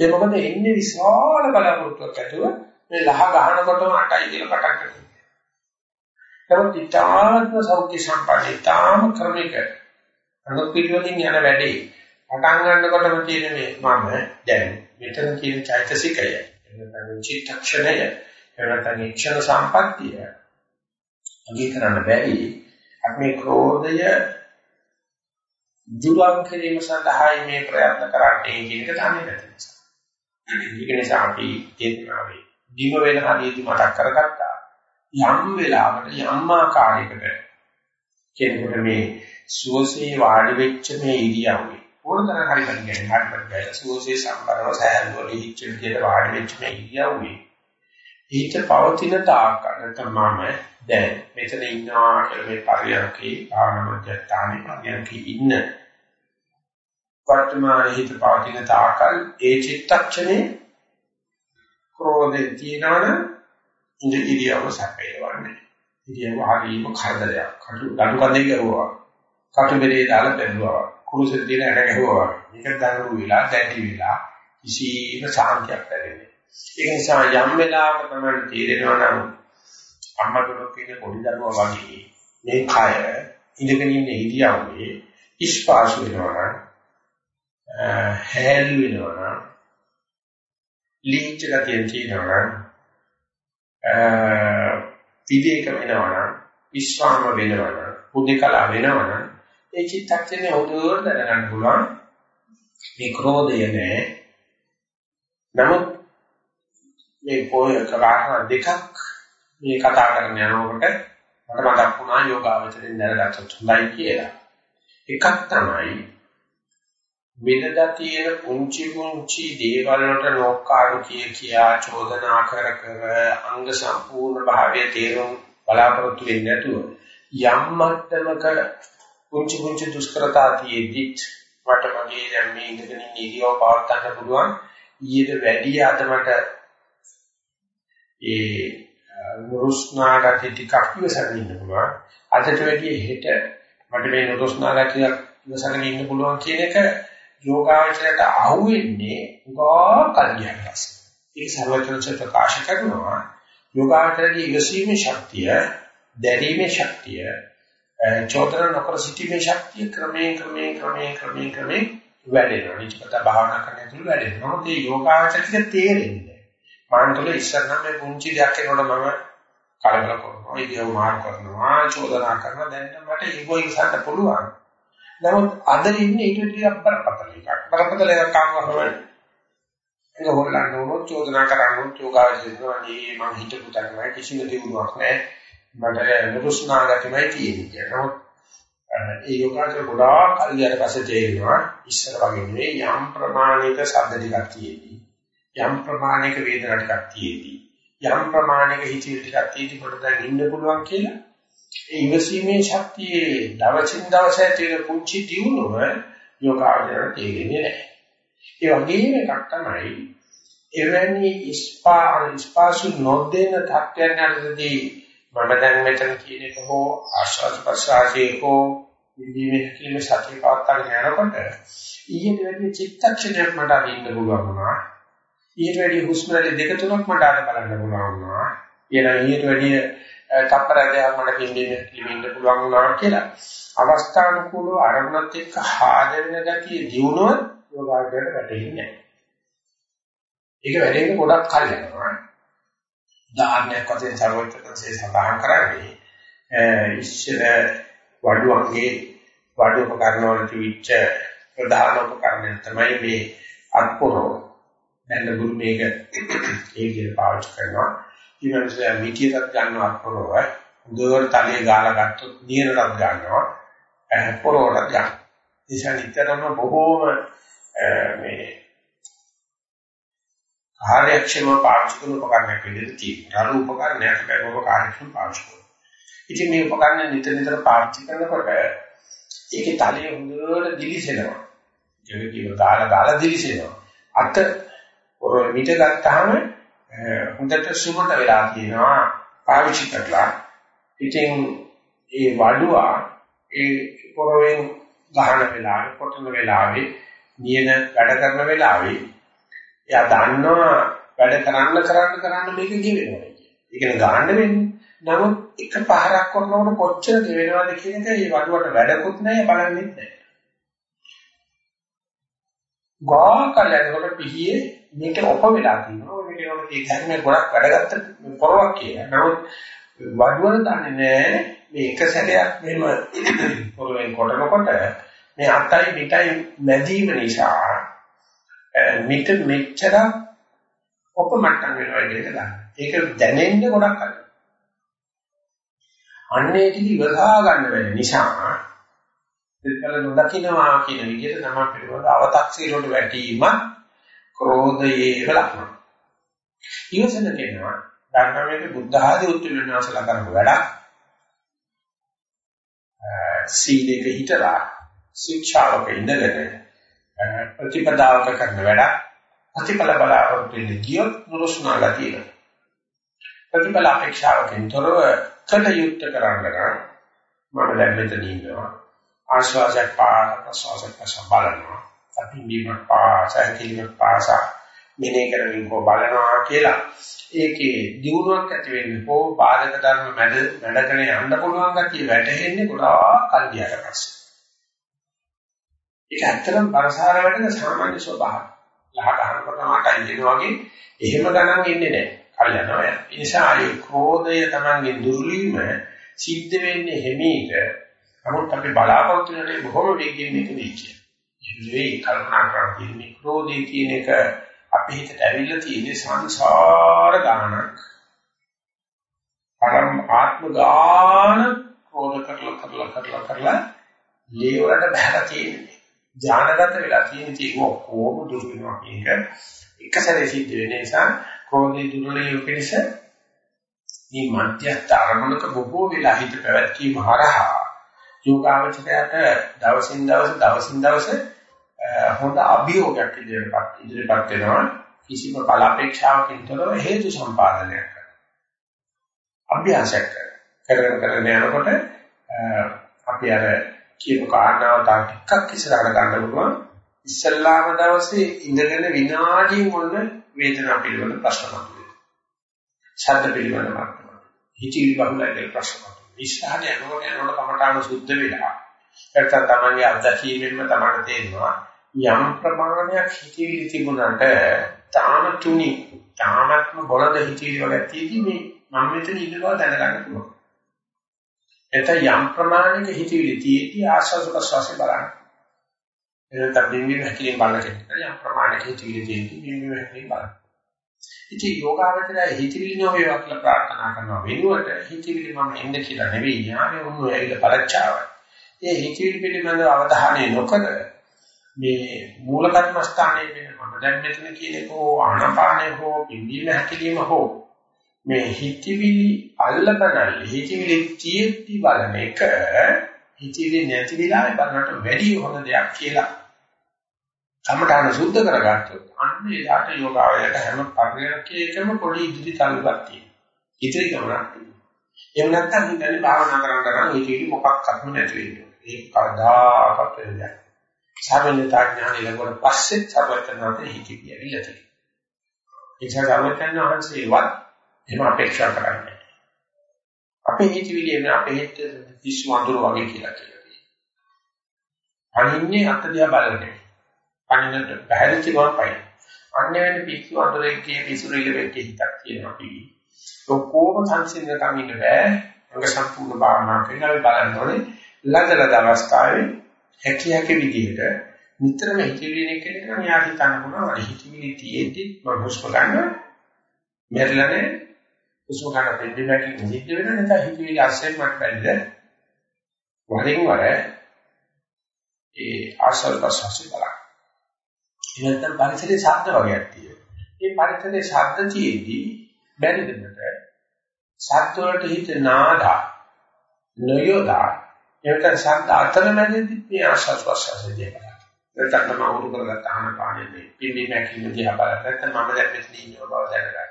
ඒ මොකද එන්නේ විශාල බලාපොරොත්තුවක් ඇතුව මේ ලහ ගහනකොටම අටයි කියලා පටන් ගන්නවා. නමුත් ඊටාත්ම සෞඛ්‍ය සම්පන්න ඊටාම ක්‍රමික අනුත් පිළිවෙලින් යන වැඩේ පටන් ගන්නකොටම තියෙන මේ මම දැන් මෙතන කියන චෛතසිකය එනතන චිත්තක්ෂණය එනතන ක්ෂණ සම්පත්තිය අගේ කරන්න බැරි අපි මේ ක්‍රෝධය දුරම් කිරීම සඳහායි මේ ප්‍රයත්න කරන්නේ කියන එක තමයි නැති ඒක නිසා අපි තේරුණාවේ දිව වෙන හරියදී මතක් කරගත්තා. යම් වෙලාවකට යම් ආකාරයකට කෙනෙකුට මේ සුවසේ වාඩි වෙච්ච මේ ඉරියව්වේ ඕන තරම් හරි කන්නේ නැහැ හරි බෑ සුවසේ සම්බරව සෑහලුව ලිහිච්ච විදියට වාඩි වෙච්ච මේ ඉරියව්වේ ඊට පවතින තාක් තමයි දැන් මෙතන ඉන්නවා කියලා මේ පරියන්කේ ආනමජ්ජානේ පරියන්කේ ඉන්න වර්තමාන හිත පවතින තාකල් ඒ චිත්තක්ෂණේ ක්‍රෝධේ තියනවන ඉඳ ඉරියව්ව සැපේවන්නේ ඉරියව්ව හරීම කරදරයක් කටු ගඩු කඳේ කරුවා කටු බෙරේ දාලා බැලුවා කුරුසෙන් දින ඇට ගැහුවා වගේ. මේක දඟලු වෙලා දැටි වෙලා කිසිම සාන්තියක් ලැබෙන්නේ. ඒක නිසා යම් වෙලාවක තමයි තේරෙනවා නම් අම්මා කෙනෙක් කියන පොඩි දරුවා වගේ මේ කය ඉඳගෙන ඉන්න ඉරියව්වේ ඉස්පාසු වෙනවා නම් හැල් වෙනවා නම් ලීච ගතිය තියෙනවා නම් විවේක වෙනවා නම් විස්වාම වෙනවා නම් හුදේකලා වෙනවා නම් ඒ චිත්තක්ෂණය හොඳට දැනගන්න පුළුවන්. මේ ක්‍රෝධය නෑ. නමුත් මේ පොය කාරණා දෙකක් මේ කතා කරන යනකොට මට මතක් වුණා යෝගාවචරයෙන් දැනගත්තොත් හොඳයි කියලා. එකක් තමයි වෙනදා තියෙන පුංචි පුංචි දේවල් වලට නොකාඩු කිය කියා චෝදනා කර කර අංග සම්පූර්ණ භාවයේ තේරුම් බලාපොරොත්තු වෙන්නේ නැතුව යම් මට්ටමක පුංචි පුංචි දුෂ්කරතා තියෙද්දිත් මට මගේ දැන් මේ ඉඳගෙන ඉන්න ඉරියව පවත් ගන්න පුළුවන්. ඊට වැඩි අද මට ඒ නුරුස්නාගති ටිකක් ඉවසගෙන ඉන්න පුළුවන්. අදට වැඩි හෙට මට මේ නුරුස්නාගතියක් ඉවසගෙන ඉන්න පුළුවන් කියන එක යෝගාවචරයට අහුවෙන්නේ උගා කල්යන පස්සේ. ඒක සර්වචනච ප්‍රකාශ කරනවා යෝගාවචරයේ ඉවසීමේ ශක්තිය, දැරීමේ ශක්තිය, චෝදන නොකර සිටීමේ ශක්තිය ක්‍රමයෙන් ක්‍රමයෙන් ක්‍රමයෙන් ක්‍රමයෙන් ක්‍රමයෙන් වැඩෙනවා. නිචපත භාවනා කරන තුරු වැඩෙනවා. මොකද මේ යෝගාවචරයට තේරෙන්නේ. මාන්තල ඉස්සර නම් මේ පුංචි දෙයක් කරනකොට මම කලබල කරනවා, ඉදියව මාරු කරනවා, චෝදනා කරනවා. දැන් මට ඊගෝ ඉස්සන්න පුළුවන්. නමුත් අද ඉන්නේ ඊට වඩා බරපතල එකක්. බරපතල එකක් කාමවම ඒක හොල්ලන්න උනොත් චෝදනා කරන්න උනොත් යෝගාවචරයනවා නේ මම හිතපු තරමයි කිසිම දියුණුවක් නැහැ. මට නුරුස්නා ගැටමයි තියෙන්නේ. නමුත් ඒ යෝගාචර ගොඩාක් කල්යර පස්සේ තේරෙනවා ඉස්සර වගේ නෙවෙයි යම් ප්‍රමාණික ශබ්ද ටිකක් තියෙදී. යම් ප්‍රමාණික වේදනා ටිකක් තියෙදී. යම් ප්‍රමාණික හිතවිලි ටිකක් තියෙදී කොට දැන් ඉන්න පුළුවන් කියලා ඒ ඉවසීමේ ශක්තියේ දවසින් දවස ඇති වෙන පුංචි දියුණුව යෝගාචරයට තේරෙන්නේ නැහැ. ඒ වගේම එකක් තමයි එවැනි ස්පා ස්පාසු නොදෙන තත්ත්වයන් යනදී මම දැන් මෙතන කියන එක හෝ ආශ්වාස ප්‍රශ්වාසයේ හෝ විදීමේ හැකීමේ සතිය පවත්වාගෙන යනකොට ඊට වැඩි චිත්තක්ෂණයක් මට අදින්න පුළුවන් වුණා. ඊට වැඩි හුස්ම රැලි දෙක තුනක් මට අද බලන්න පුළුවන් වුණා. ඊට ඊට වැඩි තප්පරයක් මට පින්දීමේ හැකීමෙන්න පුළුවන් වුණා කියලා. අවස්ථානුකූලව අරමුණත් එක්ක හාද වෙන ගතිය දියුණුව යෝගාවචරයට වැටෙන්නේ නැහැ. ඒක වැඩෙන්න ගොඩක් කල් යනවා. දාන්නයක් වශයෙන් සර්වත්‍කසේ සඳහන් කරන්නේ ඉස්සර වඩුවන්ගේ වඩු උපකරණ වල තිබිච්ච ප්‍රධාන උපකරණය තමයි මේ අත්පොරව. දැන් ගුරු මේක ඒ විදිහට පාවිච්චි කරනවා. ඊළඟට මිටියටත් ගන්නවා අත්පොරව. උදේට තලයේ ගාලා ගත්තොත් නියරටත් ගන්නවා. පොරවටත් ගන්නවා. නිසා නිතරම බොහෝම මේ කාර්යක්ෂමව පාවිච්චි කරන උපකරණයක් විදිහට තියෙනවා. අර උපකරණයක් හැබැයි ඔබ කාර්යක්ෂමව පාවිච්චි කරනවා. ඉතින් මේ උපකරණ නිතර නිතර පාවිච්චි කරනකොට ඒකේ තලයේ හොඳට දිලිසෙනවා. ඒක කියන දාලා දාලා දිලිසෙනවා. අත ඔය මිට ගත්තාම හොඳට සුමට වෙලා තියෙනවා පාවිච්චි කරලා. ඉතින් ඒ වඩුවා ඒ පොරවෙන් ගහන වෙලාවේ, කොටන වෙලාවේ, නියන වැඩ කරන වෙලාවේ එයා දන්නවා වැඩ කරන්න කරන්න කරන්න මේක ගෙවෙනවා කියන්නේ. ඒක නේ ගන්න වෙන්නේ. නමුත් එක පහරක් කරනකොට කොච්චර ගෙවෙනවද කියන එක මේ වඩුවට වැඩකුත් නැහැ බලන්නෙත් නැහැ. ගාකල් යනකොට පිහියේ මේක ඔප වෙලා තියෙනවා. මේක නෝන ඒ ධර්මයේ ගොඩක් වැඩගත්ත පොරවක් කියලා. නමුත් වඩුවල දන්නේ නැහැ මේ එක සැරයක් මෙහෙම පොරවෙන් කොටනකොට මේ අතයි පිටයි නැදීම නිසා මිට මෙච්චර ඔපමට්ටම් වෙනවා කියන එක ගන්න. ඒක දැනෙන්න ගොඩක් අඩුයි. අන්නේ ටික ඉවසා ගන්න බැරි නිසා පිටකල නොදකින්නවා කියන විදිහට තමයි පිළිවෙල අව탁සීරෝට වැටීම ක්‍රෝධයේ ලක්ෂණ. ඊවසන කෙනා ධර්මයේ බුද්ධ ආදී උත්තරනාසලා කරන වැඩක් සීලේක හිටලා ශික්ෂාවක ඉඳගෙන ප්‍රතිපදාවක කරන වැඩක් ප්‍රතිඵල බලාපොරොත්තු වෙන්නේ කියොත් නුරුස්නාලා තියෙනවා. ප්‍රතිඵල අපේක්ෂාවකින් තොරව කළ යුත්තේ කරන්න නම් මම දැන් මෙතන ඉන්නවා. ආශ්වාසයක් පාන ප්‍රශ්වාසයක් සම්බලනවා. අභිනීමක් පාසයි කිලිමක් පාසා මෙනේ කරමින් කෝ බලනවා කියලා ඒකේ දියුණුවක් ඇති වෙන්නේ කො බාධක ධර්ම මැද මැඩගෙන යන්න පුළුවන් ගැතිය වැටෙන්නේ ගොඩාක් කල් ගියාට පස්සේ. ඒක ඇත්තටම බරසාර වැඩක සාමාන්‍ය ස්වභාවය. ලහ ගන්නකොට මට ඉන්දිනවා වගේ එහෙම ගණන් ඉන්නේ නැහැ. කල් යනවා යන. ඒ නිසා ආයේ ක්‍රෝධය Tamange දුර්ලීම සිද්ධ වෙන්නේ හිමීට. නමුත් අපි බලාපොරොත්තු වෙන්නේ බොහොම වේගයෙන් මේක වෙයි කියන. ඒ කල්පනා කරන්නේ මේ ක්‍රෝධය කියන එක අපි හිතට ඇවිල්ලා තියෙන සංසාර ගානක්. පරම ආත්ම ගාන ක්‍රෝධ කරලා කරලා කරලා කරලා ලේවලට බහලා තියෙන්නේ. ඥානගත වෙලා තියෙන තේ ඔක්කොම දුර වෙනවා කියන එක සැරේ සිද්ධ වෙන නිසා ක්‍රෝධී දුර්ලභ පිණිස මේ මධ්‍යස්ථ අරමුණක බොහෝ වෙලා හිත පැවැත්වීම හරහා යෝගාවචරයට දවසින් දවස දවසින් දවස හොඳ අභියෝගයක් ඉදිරියටපත් ඉදිරියපත් වෙනවා කිසිම බල අපේක්ෂාවකින් තොරව හේතු සම්පාදනයක් කරනවා අභ්‍යාසයක් කරගෙන කරගෙන යනකොට අපි අර කියන කාරණාව තා ටිකක් ඉස්සරහට ගන්න පුළුවන්. ඉස්සල්ලාම දවසේ ඉඳගෙන විනාඩියෙන් මොන වේදනාව පිළිබඳ ප්‍රශ්න මතුවේ. ශබ්ද පිළිබඳ මතුවේ. හිතවිලි බහුලයි ප්‍රශ්න මතුවේ. ඉස්සරහට යනකොට යනකොට කමඨාන සුද්ධ වෙලා. එතන තමයි අත්දැකීමෙන්ම තමයි තේරෙනවා. යම් ප්‍රමාණයක් හිතවිලි තිබුණාට තාම තුනි තාමත්ම බොළඳ හිතවිලි වගේ තියෙදි මේ මම මෙතන ඉන්න බව දැනගන්න පුළුවන්. එතන යම් ප්‍රමාණයක හිතවිලි තියෙදි ආශාස ප්‍රසවාසය බලන්න. එතන බිම්බිම හැකිලින් බලන කෙනෙක් යම් ප්‍රමාණයක හිතවිලි තියෙදි බිම්බිම හැකිලින් බලන්න. ඉතින් යෝගාවචරය හිතවිලි නොවේවා කියලා ප්‍රාර්ථනා කරනවා වෙනුවට හිතවිලි මම එන්න කියලා නෙවෙයි ඥානෙ උණු ඇවිල්ලා පළච්චාවයි. ඒ හිතවිලි පිළිබඳව අවධානය නොකර මේ මූල කර්මස්ථානයේ වෙන මම දැන් මෙතන කියන එක හෝ ආනාපානය හෝ බිම්බිම හැකිලිම හෝ මේ හිතවිලි අල්ලපනල් හිතවිලි තියෙද්දි බලන එක හිතවිලි නැති වෙලාවේ බලනට වැඩි හොඳ දෙයක් කියලා සම්මතන සුද්ධ කරගත්තොත් අන්න ඒකට යෝගාවලට හැම පරිණකයකම පොඩි ඉදිරි තල්ලුවක් තියෙනවා. ඉදිරි ගමනක් තියෙනවා. එහෙම නැත්නම් හිතන්නේ භාවනා කරන්න කරන් හිතවිලි මොකක්වත්ම නැති වෙන්නේ. ඒක කවදාකවත් වෙන්නේ නැහැ. සාමාන්‍යතා ඥාන ඉලක්කවල පස්සේ සර්වඥාන්ත හිතවිලි ඇවිල්ලා තියෙනවා. ඒ නිසා සර්වඥාන් වහන්සේවත් එහෙම අපේක්ෂා කරන්නේ අපේ හිතවිලි එන්නේ අපේ හිත පිස්සු වඳුර වගේ කියලා කියලා තියෙනවා. අනින්නේ අත දිහා බලන්නේ. අනින්නට බහැරිච්ච ගමන් පයි. අන්නේ වෙන්නේ පිස්සු වඳුරේකේ පිස්සු රිලෙවෙකේ හිතක් තියෙනවා අපි. ඔක්කොම සංසිඳනකම් ඉන්න බෑ. අංග සම්පූර්ණ භාවනා කරනවා බලන්න ඕනේ. ලදලද අවස්ථාවේ හැකියාවේ විදිහට නිතරම හිතවිලි කෙනෙක් නම් යා හිතන්න පුළුවන්. හිතවිලි තියෙද්දි මම හුස්ම ගන්නවා. මෙරළනේ හුස්ම ගන්න දෙන්නේ නැති නිදිද වෙන නැත්නම් හිතවිලි අස්සෙන් මට බැරිද වරින් වර ඒ ආශ්‍රව ප්‍රසවාසය බලන්න. එනතර පරිසරයේ ශබ්ද වගේක් තියෙනවා. මේ පරිසරයේ ශබ්ද තියෙද්දී බැරිද මට ශබ්ද වලට හිත නාදා නොයෝදා එතන ශබ්ද අතරමැදදී මේ ආශ්‍රව ප්‍රසවාසය දෙනවා. නැත්නම් මම උරු කරගත්ත ආනපානෙ පිම්බි මැකින් දිහා බලන්න නැත්නම් මම දැන් මෙතන ඉන්න බව දැනගන්න.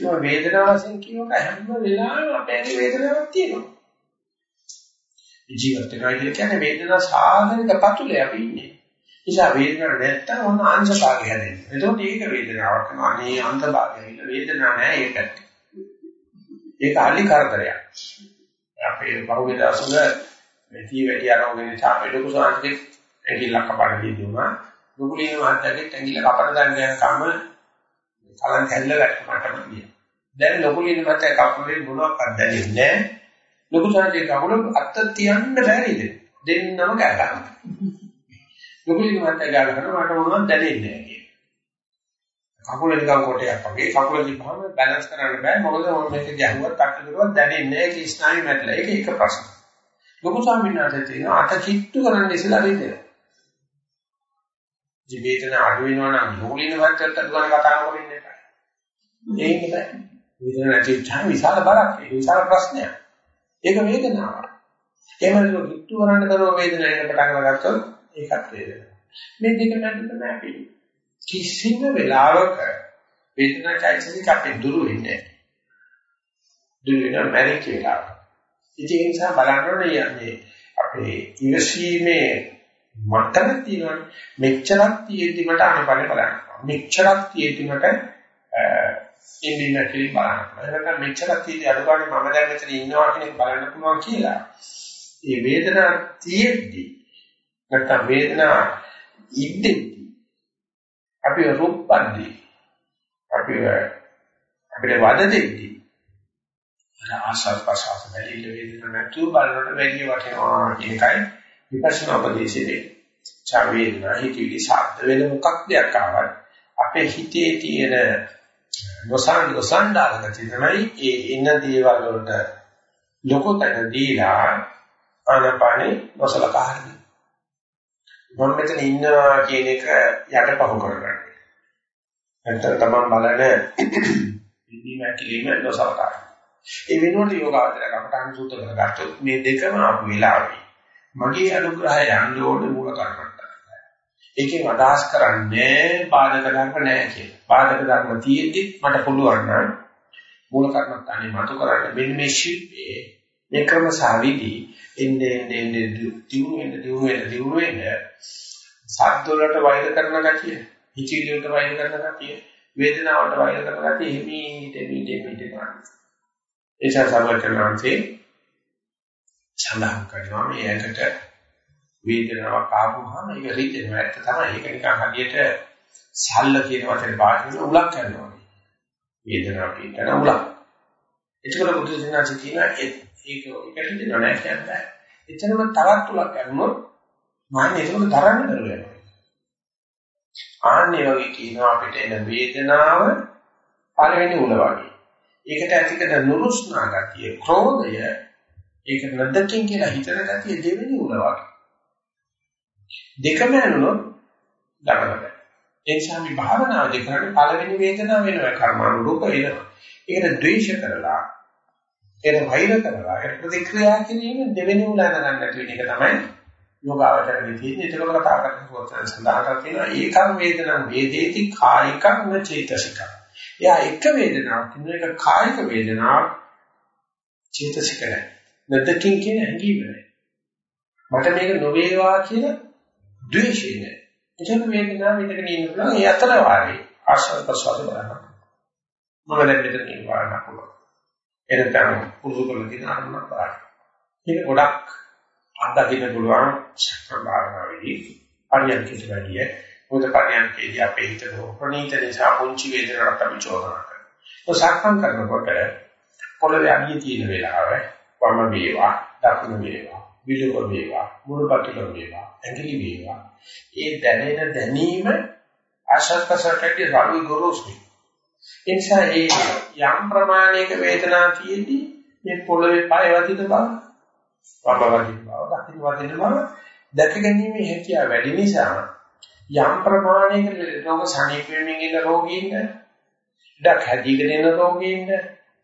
ඒක වේදනාව වශයෙන් කියනකොට හැම වෙලාවෙම අපේ වේදනාවක් තියෙනවා. ජීවිත කරගෙන කියන්නේ වේදනාව සාධනික පතුලේ අපි ඉන්නේ. නිසා වේදනාවක් නැත්තම් ඔන්න අංශ භාගය හැදෙන්නේ. එතකොට ඒක වේදනාවක් නෙවෙයි. අනේ අන්ත භාගය වේදනාවක් නෑ ඒකට. ඒක hali කරදරයක්. අපේ බහුවේ දවසක මෙති වැඩි ආරෝග්‍ය චාපේ ලොකු සාන්තික ඇඟිල්ලක් කපන්න දීදුනා. රුකුලින මහත්තයාගේ ඇඟිල්ල කපන ගන්න යනකම් කලන් හැල්ල වැටුණාටම ගියා. දැන් ලොකු ලින මත කකුලේ මොනවක්වත් දැනෙන්නේ නැහැ. ලොකු සාජේ කකුල අත තියන්න බැරිද? දෙන්නම කෑ ගන්නවා. ලොකු ලින මත ගාගෙන මට මොනවද දැනෙන්නේ නැහැ කකුල නිකන් කොටයක් වගේ කකුල දිහාම බැලන්ස් කරන්න බෑ මොකද මේක ගැහුවත් අක්ක කරුවත් දැනෙන්නේ නැහැ ඒක ස්නායු මැටලා ඒක එක ප්‍රශ්න. ලොකු ස්වාමීන් වහන්සේ තියෙන අත කිට්ටු කරන්න ඉස්සලා දෙන්නේ. ජීවිතන අඩු වෙනවා නම් නෝලින වත්තට දුවන කතා කරන්නේ නැහැ. ඒක බෑ. විතර නැතිවම විශාල බරක් ඒක විශාල ප්‍රශ්නයක්. ඒක වේදනාවක්. එහෙම නෙවෙයි කිට්ටු කරන්න කරව වේදනාවක් පටන් ගන්නකොට ඒකත් වේදනාවක්. මේ දෙක මැද තමයි අපි කිසිම වෙලාවක වේදනා චෛතසික අපේ දුරු වෙන්නේ නැහැ. දුරු වෙන මැරිච්ච වෙලාවක. ඉතින් ඒ නිසා බලන්න ඕනේ යන්නේ අපේ ඉවසීමේ මට්ටම තියෙනවා මෙච්චරක් තියෙද්දි මට අනපන බලන්න. මෙච්චරක් තියෙද්දි මට ඉන්න කියලා බලන්න. එහෙනම් මෙච්චරක් තියෙද්දි අනුගාමී මම දැන් මෙතන ඉන්නවා කියන එක බලන්න පුළුවන් කියලා. මේ වේදනාව තියෙද්දි නැත්නම් වේදනාව ඉද්දෙද්දි අපි රූපපද්දි අපි අපිට වද දෙද්දි අර ආශාස ප්‍රසවාස බැලිල වේදනාවක් නැතුව බලනකොට වැඩි වටිනවා කියන එකයි විපස්සනා උපදේශයේ චා වේදනා හිතවිලි ශබ්ද වෙන මොකක් දෙයක් ආවත් අපේ හිතේ තියෙන නොසන් නොසන්ඩාලක තමයි ඒ ඉන්න දේවල් වලට ලොකතන දීලා ආනපානේ නොසලකා හරියි. මම මෙතන ඉන්නවා කියන එක යටපහුව කරගන්න. නැත්නම් තමන් බලන ඉදීම කිලිම නොසලකා. ඒ වෙනුවට යෝගාවචර කපටහන් සූත්‍ර කරගත්තොත් මේ දෙකම අපු වෙලාවේ මගේ අනුග්‍රහය යන්න ඕනේ මූල කර්මන්තය. ඒකෙන් අදහස් කරන්නේ බාධක ධර්ම නැහැ කියලා. බාධක ධර්ම තියෙද්දි මට පුළුවන් නම් මූල කර්මන්තනේ මතු කරන්න මෙන්න මේ ශිල්පේ මේ ක්‍රම සාවිදි එන්නේ එන්නේ දිනු වෙන දිනු වෙන දිනු වෙන සද්ද වලට වෛර කරන ගතිය, හිචිලි වලට වෛර කරන ගතිය, වේදනාවට වෛර කරන ගතිය හිමීට මීට මීට ගන්න. ඒසා සර්වචනාංශේ සඳහන් කරනවා මේ ඇකට වේදනාවක් ආවම ඒක රිදෙනවා. ඒක තමයි. ඒක නිකන් හදියට සල්ල කියන වචනේ පාවිච්චි කරන උලක් කරනවා. වේදනාව කියන උලක්. ඒකවල බුදු දහමේ තියෙන ඒක ඒක රිදෙනවා නෑ කියන්නේ. එතරම් තවත් උලක් කරනොත් මාන්නේ ඒක තරන්න බැරුව යනවා. ආන්නේ වගේ කියනවා අපිට එන වේදනාව පළවෙනි උල වගේ. ඒකට ඇතිකර නුරුස්නා ගතිය, ක්‍රෝධය, ඒක නැදකින් කියලා හිතන ගතිය දෙවෙනි උල වගේ. දෙකම ඇනුනොත් දඩබඩ. ඒ නිසා මේ භාවනාවදී කරන්නේ පළවෙනි වේදනාව වෙනවා කර්මානුරූප වෙනවා. ඒකට ද්වේෂ කරලා ඒක වෛර කරලා ඒක ප්‍රතික්‍රියා කිරීම දෙවෙනි උලන ගන්න නැති වෙන එක තමයි යෝගාවචරණයේ තියෙන්නේ. ඒකවල කතා කරනකොට සඳහන් කරලා තියෙනවා ඒකම් වේදනං වේදේති කායිකං චේතසික. එයා එක වේදනාවක් කියන එක කායික වේදනාවක් චේතසික නැහැ. නැදකින් කියන හැඟීම නැහැ. මට මේක නොවේවා කියන ද්වේෂය නෑ. එතන වේදනාව විඳගෙන ඉන්න පුළුවන්. ඒ අතර වාරේ ආශ්‍රව ප්‍රසවාස බලන්න. මම දැන් මෙතන ඉන්න වාරණ පුළුවන්. එනකම් පුරුදු කරලා තියෙන අරමුණක් බලන්න. මේක ගොඩක් අත්දකින්න පුළුවන් ශක්‍ර භාවනාවේදී පරියන්කිට වැඩිය. මොකද පරියන්කේදී අපේ හිත ප්‍රණීත නිසා පුංචි වේදනාවක් අපි චෝදනා කරනවා. ඔය සක්මන් කරනකොට පොළවේ අඩිය තියෙන වෙලාව වම වේවා දකුණු වේවා විලුව වේවා මුරුපතුල වේවා ඇඟිලි වේවා ඒ දැනෙන දැනීම ආශස්කසටදී රළු ගොරෝසුයි ඒ නිසා ඒ යම් ප්‍රමාණයක වේදනාවක් තියෙද්දී මේ පොළවේ පය වදින බව වම වදින බව දකුණු වදින බව දැක ගැනීම හැකියාව වැඩි නිසා යම් ප්‍රමාණයක රෝග සනීප වෙමින් ඉන්න රෝගීන්ට ඉඩක් හැදීගෙන ඉන්න රෝගීන්ට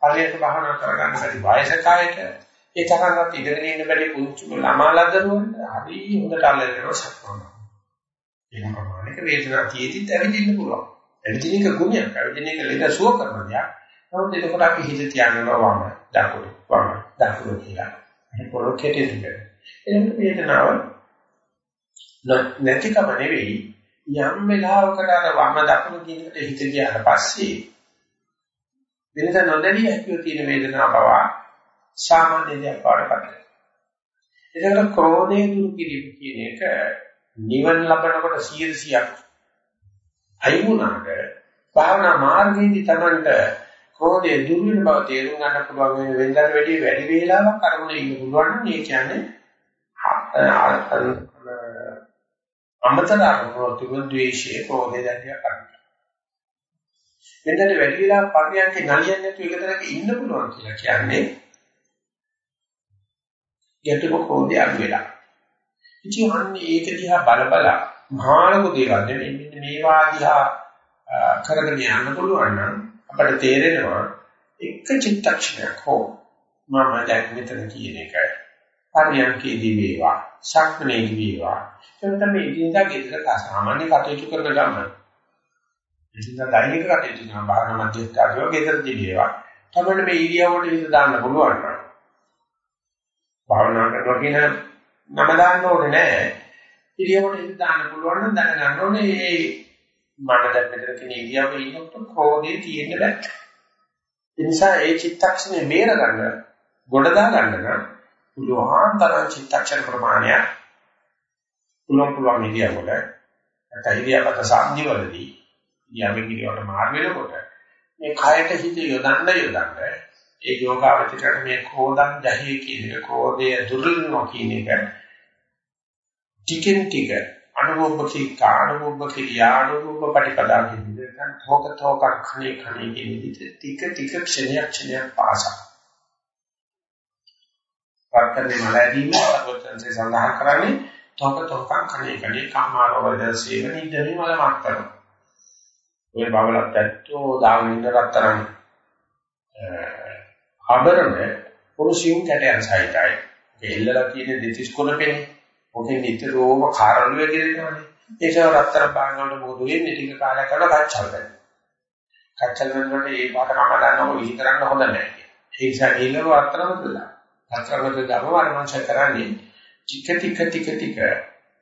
පරියට බහනා කරගන්න බැරි වයසකයට ඒ තරම්වත් ඉඳගෙන ඉන්න බැරි පුංචි ළමා ලදරුවන්ට හරි හොඳට අල්ලගෙන සක්මන. ඒ ප්‍රමාණික වේදනාව තියෙද්දිත් ඇවිදින්න පුළුවන්. ඇවිදින එක ගුණයක්. ඇවිදින එක ලෙඩ සුව කරන දෙයක්. නමුත් එතකොට අපි හිත තියනවා වම දකුණු වම දකුණු කියලා. ඒ පොළොව කෙටෙන්න. එතන වේදනාව නැතිකම නෙවෙයි යම් වෙලාවකට අර වම දකුණු කියන එකට හිත ගියාට පස්සේ වෙනද නොදැනිය හැකිය තියෙන වේදනාව පවා සාමාන්‍ය දෙයක් වඩපත් වෙනවා. එතකොට ක්‍රෝධය දුරු කිරීම කියන එක නිවන ලබනකොට 100ක් අයි වුණාට භාවනා මාර්ගයේදී Tamanට ක්‍රෝධය දුරු වෙන බව තේරුම් ගන්න පුළුවන් වෙන වෙනදාට වැඩිය වැඩි වේලාවක් අරමුණේ ඉන්න පුළුවන් නම් ඒ කියන්නේ අමතර අරමුණ තිබුණු ද්වේෂයේ ක්‍රෝධය දැකිය ගන්න. වෙනදාට වැඩි වේලාවක් පරියන්කේ නලියන්නේ නැතුව එකතරක ඉන්න පුළුවන් කියලා කියන්නේ ගැටුම කොහොමද අඩු වෙලා. ඉතින් අන්නේ ඒක දිහා බල බල මහානක දේවල් නෙමෙයි. මෙන්න මේවා දිහා කරගෙන යන්න පුළුවන් නම් අපිට තේරෙනවා එක චිත්තක්ෂණයක් හෝ මම දැන් මෙතන කියන එක පරියන්කේදී වේවා ශක්මනේදී වේවා. එතන තමයි ඉදින්දා ගෙදර සාමාන්‍ය කටයුතු කරන ගමන ඉදින්දා දෛනික කටයුතු කරන බාහිර මධ්‍යස්ථානයේ ගෙදරදී වේවා. තමයි මේ ඉරියව්වට හිත දාන්න පුළුවන් නම් භාවනා කරනවා කියන නම දාන්න ඕනේ නැහැ. ඉරියව්වට හිත දාන්න පුළුවන් නම් දැනගන්න ඕනේ මේ මම දැන් මෙතන තියෙන ඉරියව්වේ ඉන්නකොට ක්‍රෝධේ තියෙන්න බෑ. ඒ නිසා ඒ චිත්තක්ෂණය බේර ගන්න, ගොඩ දා ගන්න නම් පුළුවන් තරම් චිත්තක්ෂණ ප්‍රමාණය පුළුවන් පුළුවන් ඉරියව්වල නැත්නම් ඉරියව්වට සාධ්‍යවලදී ඉරියව්වෙන් ඉරියව්වට මාරු වෙනකොට මේ කයට හිත යොදන්න යොදන්න ඒ යෝගාවචරයට මේ කෝදං ජහේ කියන එක කෝදය දුර්ලභම කියන එක ටිකෙන් ටික අනුභවකී කානුභවකී යානුභව පරිපදා කියන විදිහට තෝක තෝක khane khane කියන විදිහට ටික ටික ක්ෂණයක් ක්ෂණයක් පාසා වර්තනේ මලදීම සර්වඥන්සේ සඳහන් කරන්නේ තෝක තෝක khane khane කාමාරවද සේවනී දෙවි මල මාත්‍ර ඔය බවලත් ඇත්තෝ දාගෙන ඉන්න රත්තරන් ආභරණ පොරොසියුම් කැටයන් සහිතයි. ඒක එල්ලලා තියෙන දෙතිස් කොනපෙනේ. ඔකෙන් නිතරම කාරණුවේ කියනවානේ. ඒක රත්තර බානවල මොකද වෙන්නේ ටික කාලයක් කරලා කච්චල් කරනවා. කච්චල් කරනකොට ඒ පාට කම ගන්නකො විහි කරන්න හොඳ නැහැ. ඒ නිසා ඊළඟ රත්තරම දුලා. අත්‍යවශ්‍ය ධර්ම වර්මංශ කරන්නේ ටික ටික ටික ටික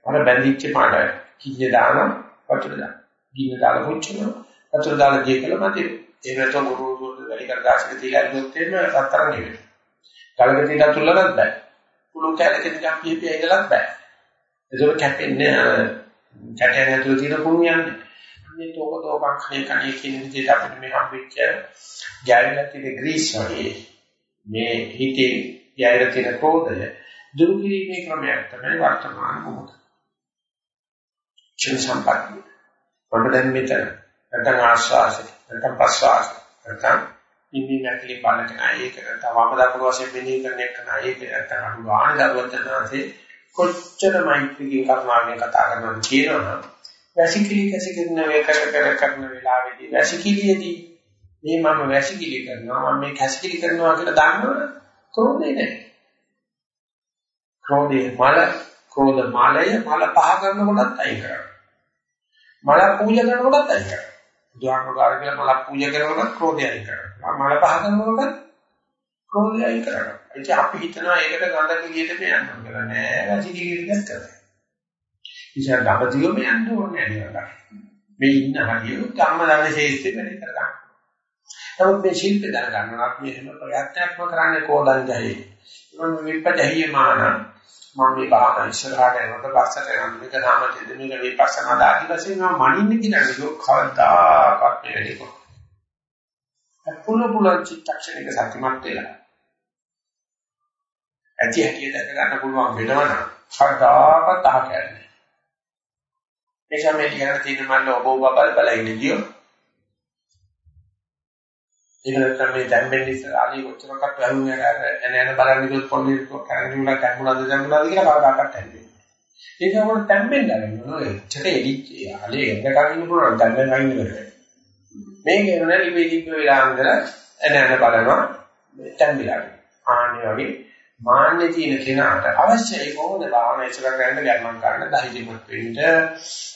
අර බැඳිච්ච පාඩ කිල්ල දාන වතුර දාන. ගින්න දාලා පුච්චනවා. වතුර දාලා ජීකල මතේ. ඒ නැත්නම් ගුරුතුමෝ වැඩි කර ගාසක තියලා ඉන්නොත් එන්න රත්තරන් නෙවෙයි. කලක තියලා තුල්ලනත් බෑ. කුළු කැලක ටිකක් පිපිය ඉඳලත් බෑ. ඒක කැපෙන්නේ කැටයන් ඇතුළේ තියෙන කුණු යන්නේ. මේ තෝක තෝකක් කණේ කණේ කියන විදිහට අපිට මේ හම්බෙච්ච ගැයලා තියෙන ග්‍රීස් වගේ මේ හිතේ ගැයලා තියෙන ක්‍රෝධය දුරු කිරීමේ ක්‍රමයක් තමයි වර්තමාන මොහොත. චින් සම්පatti. කොට දැන් මෙතන නැත්නම් ආශ්වාසය නැත්නම් ප්‍රශ්වාස නැත්නම් ඉන්නේ නැතිලි බලන ඒක නැත්නම් වම දකුණු වශයෙන් මෙනෙහි කරන එක නෑ ඒක නැත්නම් අඩු ගන්න දරුවචනාසේ කොච්චර මෛත්‍රිකී කරුණාවෙන් කතා කරනවද කියනවනම් වැසිකිලි කැසිකින වේ කර කර කරන වෙලාවේදී වැසිකිලියේදී මේ මම වැසිකිලි කරනවා මම මේ කැසිකිලි කරනවා කියලා දන්නවනේ කොහොමද නෑ. ක්‍රෝධේ මල ක්‍රෝධ මාලය මල පහ කරනකොටත් අයි කරනවා. මල පූජා කරනකොටත් අයි කරනවා. බුදුහාමුදුරුවෝ කියලා මල පූජා කරනකොට ක්‍රෝධය අයි කරනවා. මල පහ කරනකොට ක්‍රෝධය අයි කරනවා ඒක අපි හිතනවා ඒකට ගඳ කිලියට මෙයන්නම් කියලා නෑ වැසි කිලියට කරනවා ඉතින් දඹදිවම යන්න ඕනේ නෑ මේ ඉන්න හරිය ධම්ම දන්න ශේෂ්ත්‍රෙ වැඩි කර ගන්න. නමුත් මේ ශිල්ප දැනගන්න නම් අපි එහෙම ප්‍රයත්නක්ම කරන්නේ කෝදන් ජහේ. මම විපජහිය මාන මම මේ බාහන ඉස්සරහට යනකොට පස්සට යන මේක නාම දෙදෙනෙක විපස්සනා දාටි වශයෙන් මම මනින්න කියන්නේ කවදාකවත් මේ වැඩි කොහොමද. පුල පුල චිත්තක්ෂණික සත්‍යමත් වෙලා. ඇති හැටි දැක ගන්න පුළුවන් වෙනවනම් කවදාකවත් අහකන්නේ. එනිසා මේ කියන තියෙන මල්ල ඔබ ඔබ බල බල ඉන්නේ කියෝ. ඒක නැත්නම් මේ දැම්බෙන් ඉස්සර ආලි කොච්චරකට වැහුනේ අර එන එන බලන්න කිව්වොත් පොඩි කරන්නේ කැමුණාද දැම්මුණාද කියලා කවදාකවත් හැදෙන්නේ. ඒක උඩ තැම්බෙන්න ගන්න ඕනේ. චට එලිච්ච ආලි එන්න කරින්න පුළුවන් තැම්බෙන් ගන්න බෑ. මේක නේ ලිපේ ලිප වෙලා ඉඳලා එන එන බලනවා තැම්බිලා. ආන්නේ වගේ මාන්නේ තියෙන කෙනාට අවශ්‍යයි කොහොමද භාවනා ඉස්සර කරන්න ගමන් කරන්න ධෛර්යමත් වෙන්න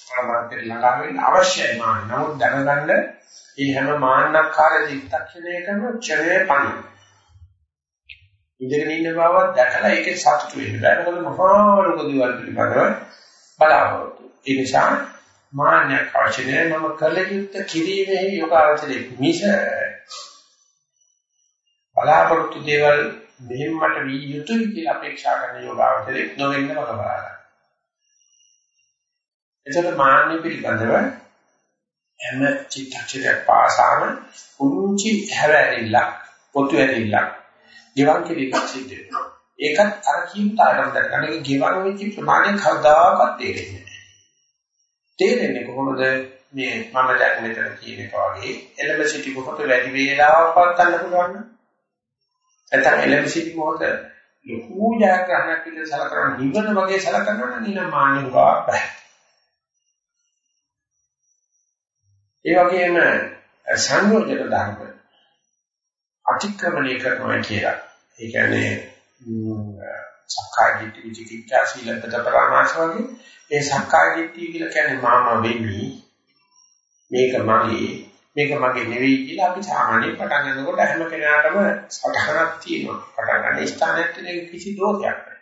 ප්‍රමාණයට ළඟා වෙන්න අවශ්‍යයි මාන. නමුත් දැනගන්න මේ හැම මාන්නකාර චිත්තක්ෂණයකම ඡලයේ පණි. ඉඳගෙන ඉන්න බව දැකලා ඒකේ සතුටු වෙන්න බෑ. මොකද මහා ලෝක දේවල් පිළිබඳව බලාපොරොත්තු. ඒ නිසා මාන්නයක් අවශ්‍ය නැහැ. මම කළ යුත්තේ කිරීමේ යෝගාවචරයේ මිස බලාපොරොත්තු දේවල් මෙහෙමකට වී යුතුයි කියලා අපේක්ෂා කරන යෝගාවචරයේ නොවෙන්න මම බලනවා. එතකොට මාන්නේ පිළිබඳව හැම චිත්තක්ෂණයක් පාසාම පුංචි හැවැරිල්ලක් පොතු ඇරිල්ලක් ගෙවන් කිරීමක් සිද්ධ වෙනවා. ඒකත් අර කියන තරම් දැනගන්න ගෙවන් වෙච්ච ප්‍රමාණය කවදාකවත් තේරෙන්නේ නැහැ. තේරෙන්නේ කොහොමද මේ මම දැන් මෙතන කියන එක වගේ එළඹ සිටි මොහොත වැඩි වේලාවක් පවත්වන්න පුළුවන් නම් නැත්නම් එළඹ සිටි මොහොත ලොකු ජයග්‍රහණයක් විදිහට සලකන නිවන වගේ සලකනවා නම් නින මානෙ බෑ. ඒ වගේම සංයෝජන ධර්ම අතික්‍රමණය කරනවා කියලා. ඒ කියන්නේ සක්කාය දිට්ඨි විචිකිච්ඡා සීලපද පරමාර්ථ වගේ. ඒ සක්කාය දිට්ඨිය කියලා කියන්නේ මාම වෙමි. මේක මගේ. මේක මගේ නෙවෙයි කියලා අපි සාමාන්‍ය පටන් ගන්නකොට හැම කෙනාටම සටහනක් තියෙනවා. පටන් ගන්න ස්ථානයට කිසි දෝෂයක් නැහැ.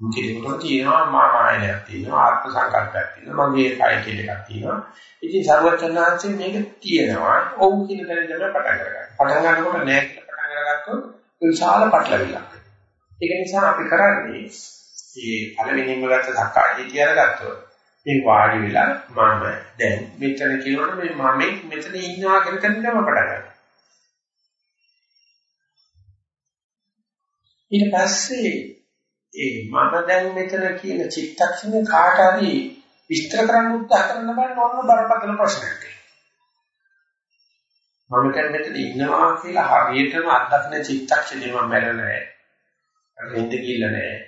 මුකේකට තියෙනවා මාමායයක් තියෙනවා ආත්ම සංකල්පයක් තියෙනවා මගේ කය කියලා එකක් තියෙනවා. ඉතින් සර්වචන්නාංශයේ මේක තියෙනවා. ඔව් කියන තැන තමයි පටන් ගන්න. පටන් ගන්නකොට නෑ කියලා පටන් අරගත්තොත් විශාල පටලවිල්ලක්. ඒක නිසා අපි කරන්නේ මේ පළවෙනිම ගත්ත සක්කාය කියලාගත්තොත් මේ වාඩි වෙලා මම දැන් මෙතන කියනකොට මේ මම මෙතන ඉන්නවා කියන තැනම පටන් ගන්නවා. ඊට පස්සේ ඒ මම දැන් මෙතන කියන චිත්තක්ෂණය කාට හරි විස්තර කරන්න උත්සාහ කරන බලන්න ඕන බරපතල ප්‍රශ්නයක්. මම දැන් මෙතන ඉන්නවා කියලා හරියටම අත්දකින්න චිත්තක්ෂණය මම බැලුවේ නැහැ. අර ඉඳ ගිල්ල නැහැ.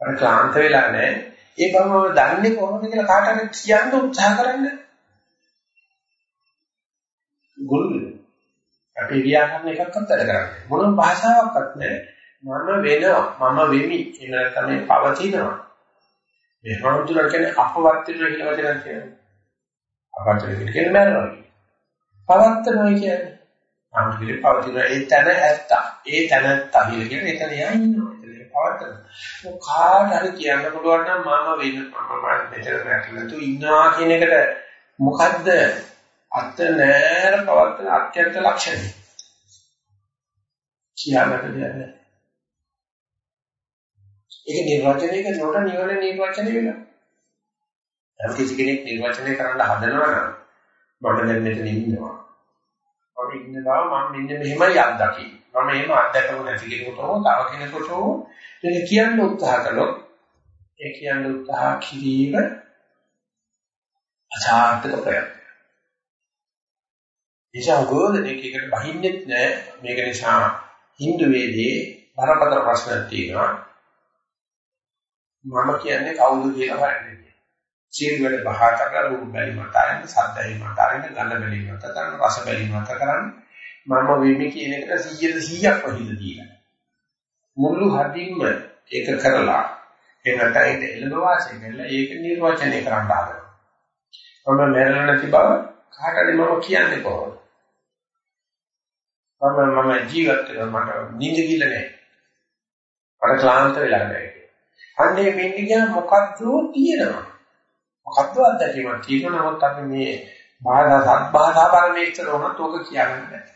අර ක්ලාන්ත වෙලා නැහැ. ඒ බව මම දන්නේ කොහොමද කියලා කාට හරි කියන්න උත්සාහ කරන්න. ගුරු අපි ව්‍යාකරණ එකක්වත් වැඩ කරන්නේ. මොනම භාෂාවක්වත් නැහැ. මම වෙනවා මම වෙමි කියන තමයි පවතිනවා මේ හඳුනන කියන්නේ අපවත් වෙනවා කියලා වචනක් කියනවා අපවත් වෙනවා කියන්නේ මරනවා පවත්නවා කියන්නේ අන්තිමට පවතින ඒ තැන ඇත්ත. ඒ තැන තහිල කියන එතන යා ඉන්නවා. එතන පවතන. ඔය කාට හරි කියන්න පුළුවන් නම් මම වෙන මම මෙතන නැතිලතු ඉන්නවා කියන එකට මොකද්ද අත නෑර පවත්තන අත්‍යන්ත ලක්ෂණය. කියන්නට දෙයක් ඒක නිර්වචනය කරනකොට නිවන නිර්වචනය වෙනවා. යම් කිසි කෙනෙක් නිර්වචනය කරන්න හදනවා නම් මම දැන් මෙතන ඉන්නවා. මම ඉන්නවා මම මෙන්න මෙහෙමයි අත්දකි. මම එහෙම අත්දකපු නැති කෙනෙකුට හෝ තව කෙනෙකුට හෝ ඒක කියන්න උත්සාහ කළොත් ඒ කියන්න උත්සාහ කිරීම අසාර්ථක ප්‍රයත්නයක්. නිසා ගෝධනයකට බහින්නෙත් නෑ මේක නිසා Hindu වේදී බරපතල ප්‍රශ්නක් තියෙනවා. මම කියන්නේ කවුද කියලා බලන්න. සීල වල බහා කරලා රූප බැලීම අතරින් සද්දයි මත අරින්න ගඳ බැලීම මත කරන රස බැලීම මත කරන්නේ මම වෙමි කියන එකට 100ට 100ක් වහිද දීලා. මුළු හදින්ම ඒක කරලා ඒ නැතයිට එළඹ වාසය කරලා ඒක නිර්වචනය කරන්න ආදර. මම මැරෙලා නැති බව කාටද මම කියන්නේ කොහොමද? මම මම ජීවත් වෙනවා මට නිින්ද කිල්ල නැහැ. මට ක්ලාන්ත වෙලා නැහැ. අන්නේ මෙන්න කියන මොකද්ද තියෙනවා? මොකද්ද අත්දැකීමක් තියෙනවා? නමුත් අපි මේ බාධා සත්බාධා පරමේශ්වර වුණත් ඕක කියන්නේ නැහැ.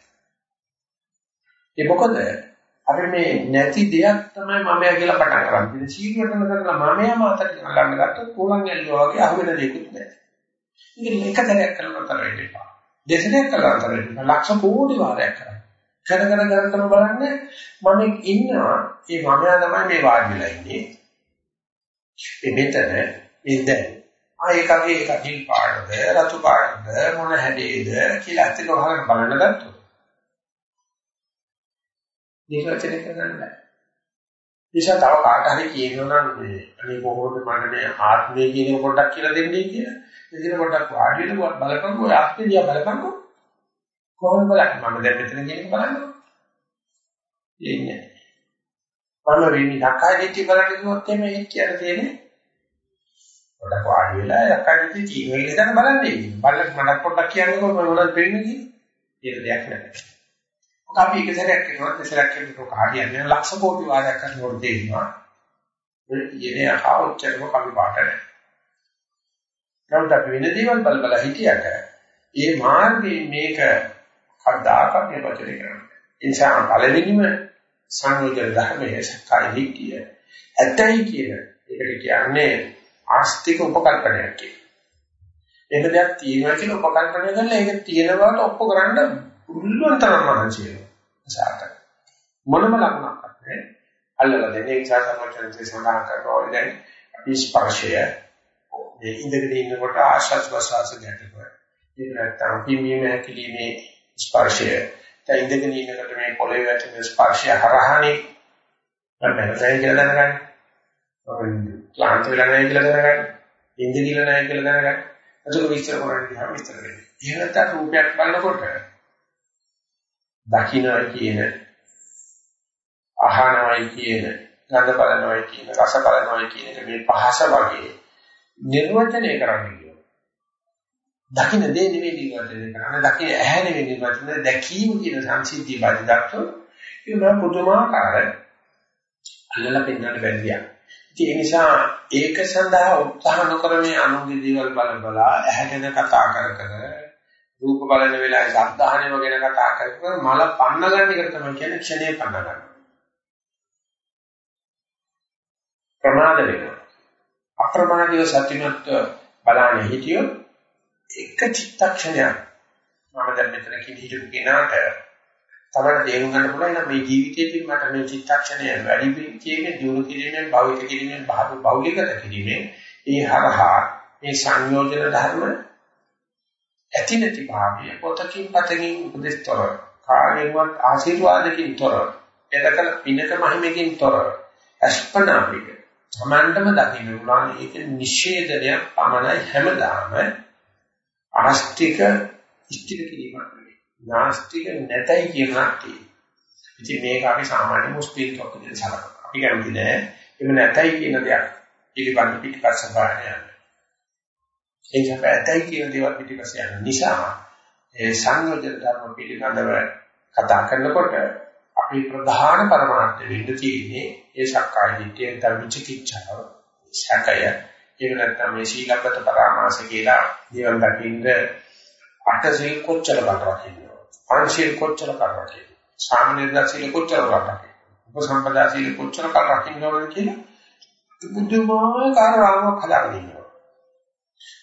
ඒ මොකද අපි මේ නැති දෙයක් තමයි මමයා කියලා පටන් ගන්න. ඉතින් සීලවටම කරලා මමයා මාතට ගන්න ගත්තොත් කොලන් ඇල්ලුවා වගේ අහුවෙන දෙයක්වත් නැහැ. ඉතින් එක දැනක් කරලා තර වෙන්න එපා. දෙසරයක් කරලා තර වෙන්න. ලක්ෂ කෝටි වාරයක් කරා. කන කන කරතම බලන්නේ මම ඉන්නවා. ඒ මමයා තමයි මේ වාඩි වෙලා ඉන්නේ. මේ මෙතන මේ දැන් ආයකගේ එක නිල් පාටද රතු පාටද මොන හැඩේද කියලා ඇත්තට හොහගෙන බලන්න ගත්තොත් නිර්වචනය කරන්න බෑ. නිසා තව කාට හරි කියනවා නම් මේ අනේ කොහොමද මම මේ ආත්මය කියන පොඩ්ඩක් කියලා දෙන්නේ කියලා. ඉතින් පොඩ්ඩක් වාඩි වෙලා බලපන්කෝ ඔය ආත්මය දිහා බලපන්කෝ. කොහොමද බලන්නේ මම දැන් මෙතන කියන එක බලන්නකෝ. එන්නේ. මම වෙන්නේ සක්කාය දිට්ඨිය බලන්න කිව්වොත් එimhe ඒක කියලා තියෙන්නේ පොඩක් වාඩි වෙලා යකඩිති තීන වෙලේ දැන් බලන්නේ. බලලා මඩක් පොඩ්ඩක් කියන්නකො මොනවද වෙන්නේ කියලා. ඒක දෙයක් නෑ. ඔක අපි එක සැරයක් කරනවා දෙසරයක් කරනකොට කාඩියන්නේ ලක්ෂ කෝටි වාදයක් කරනකොට තේරෙනවා. ඒ කියන්නේ අහවච්චරම කවි පාට නෑ. නමුත් අපි වෙන දේවල් බල බල හිටියට ඒ මාර්ගයේ මේක කද්දාකත් මේ වචනේ කරන්නේ. ඒ නිසා පළවෙනිම සංයෝජන ධර්මයේ සක්කාය දිට්ඨිය ඇතයි කියන එකට කියන්නේ ආස්තික උපකල්පනයක් කියන. එහෙම දෙයක් තියෙනවා කියලා උපකල්පනය කරලා ඒක තියෙන බවට ඔප්පු කරන්න පුළුවන් තරම් මහන්සි වෙනවා. සාර්ථක. මොනම ලකුණක් නැහැ. අල්ලලා දෙන්නේ ඒ නිසා තමයි සඳහන් කරනවා දැන් අපි ස්පර්ශය මේ ඉඳගෙන ඉන්නකොට ආශාස් ප්‍රසවාස ගැටෙනවා. ඒක නැත්තම් පිම්බීම හැකිලිමේ ස්පර්ශය. දැන් ඉඳගෙන ඉන්නකොට මේ පොළවේ වැටෙන ස්පර්ශය හරහානේ මම දැනගන්න කියලා දැනගන්න. ක්ලාන්ත වෙලා නැහැ කියලා දැනගන්න. ඉන්ද කියලා නැහැ කියලා දැනගන්න. ඒක විස්තර කරන්න ගියාම විස්තර වෙන්නේ. එහෙනම් රූපයක් බලනකොට දකින්නයි කියන අහනවයි කියන ගඳ බලනවයි කියන රස බලනවයි කියන එක මේ පහස වගේ නිර්වචනය කරන්න කියනවා. දකින්න දේ නෙවෙයි නිර්වචනය කරන්නේ. දකින්න ඇහැ නෙවෙයි නිර්වචනය දැකීම කියන සංසිද්ධිය බාධාත්ව ඒක නම් පුදුමාකාර අල්ලලා පෙන්නන්න බැරි දෙයක්. ඒ නිසා ඒක සඳහා උත්සාහ නොකර මේ අනුන්ගේ දේවල් බල බලා ඇහැගෙන කතා කර කර රූප බලන වෙලාවේ සද්ධාහනම ගැන කතා කර කර මල පන්න ගන්න එක තමයි කියන්නේ ක්ෂණේ පන්න ගන්න. ප්‍රමාද වෙනවා. අප්‍රමාදීව සත්‍යමත් බලන්නේ හිටියොත් එක චිත්තක්ෂණයක් මම දැන් මෙතන කිවි හිටපු කෙනාට තමයි තේරුම් ගන්න පුළුවන් නම් මේ ජීවිතයේදී මට මේ චිත්තක්ෂණය වැඩි කිරීමේ දියුණු කිරීමෙන් භෞතික කිරීමෙන් බෞලිකත කිරීමෙන් ඒ හරහා මේ සංයෝජන ධර්ම ඇති නැති භාවය පොතකින් පතකින් උපදෙස්තර කාගෙන්වත් ආශිර්වාදකින් තොර එතකල පිනක මහිමකින් තොර අස්පනාපික සමන්තම දකින්න පුළුවන් ඒක නිෂේධනයක් පමණයි හැමදාම ආස්තික ඉෂ්ටික කිරීමක් නාස්තික නැතයි කියනක් තියෙනවා. ඉතින් මේක අපි සාමාන්‍ය මුස්ලිම් තොක්කේ සලකනවා. අපි කැමති නෑ. එහෙම නැතයි කියන දෙයක් පිළිබඳ පිටිපස්ස බලන්න යන්න. ඒ නිසා ඇතයි කියන දේවල් පිටිපස්ස යන නිසා ඒ සංයෝජන ධර්ම පිළිබඳව කතා කරනකොට අපි ප්‍රධාන පරමාර්ථය වෙන්න තියෙන්නේ ඒ සක්කාය දිට්ඨිය ධර්මචිකිච්ඡාව සැකය. ඒක නැත්නම් මේ සීලබ්බත පරාමාස කියලා නිවන් දකින්න අටසිල් කොච්චර බලවත් කියනවා පංචශීල කොච්චර බලවත් කියනවා සාමනීර සීල කොච්චර බලවත් කියනවා උපසම්පදා සීල කොච්චර බලවත් කියනවද කියලා බුදුමාකාර රාමයක් හදාගෙන ඉන්නවා.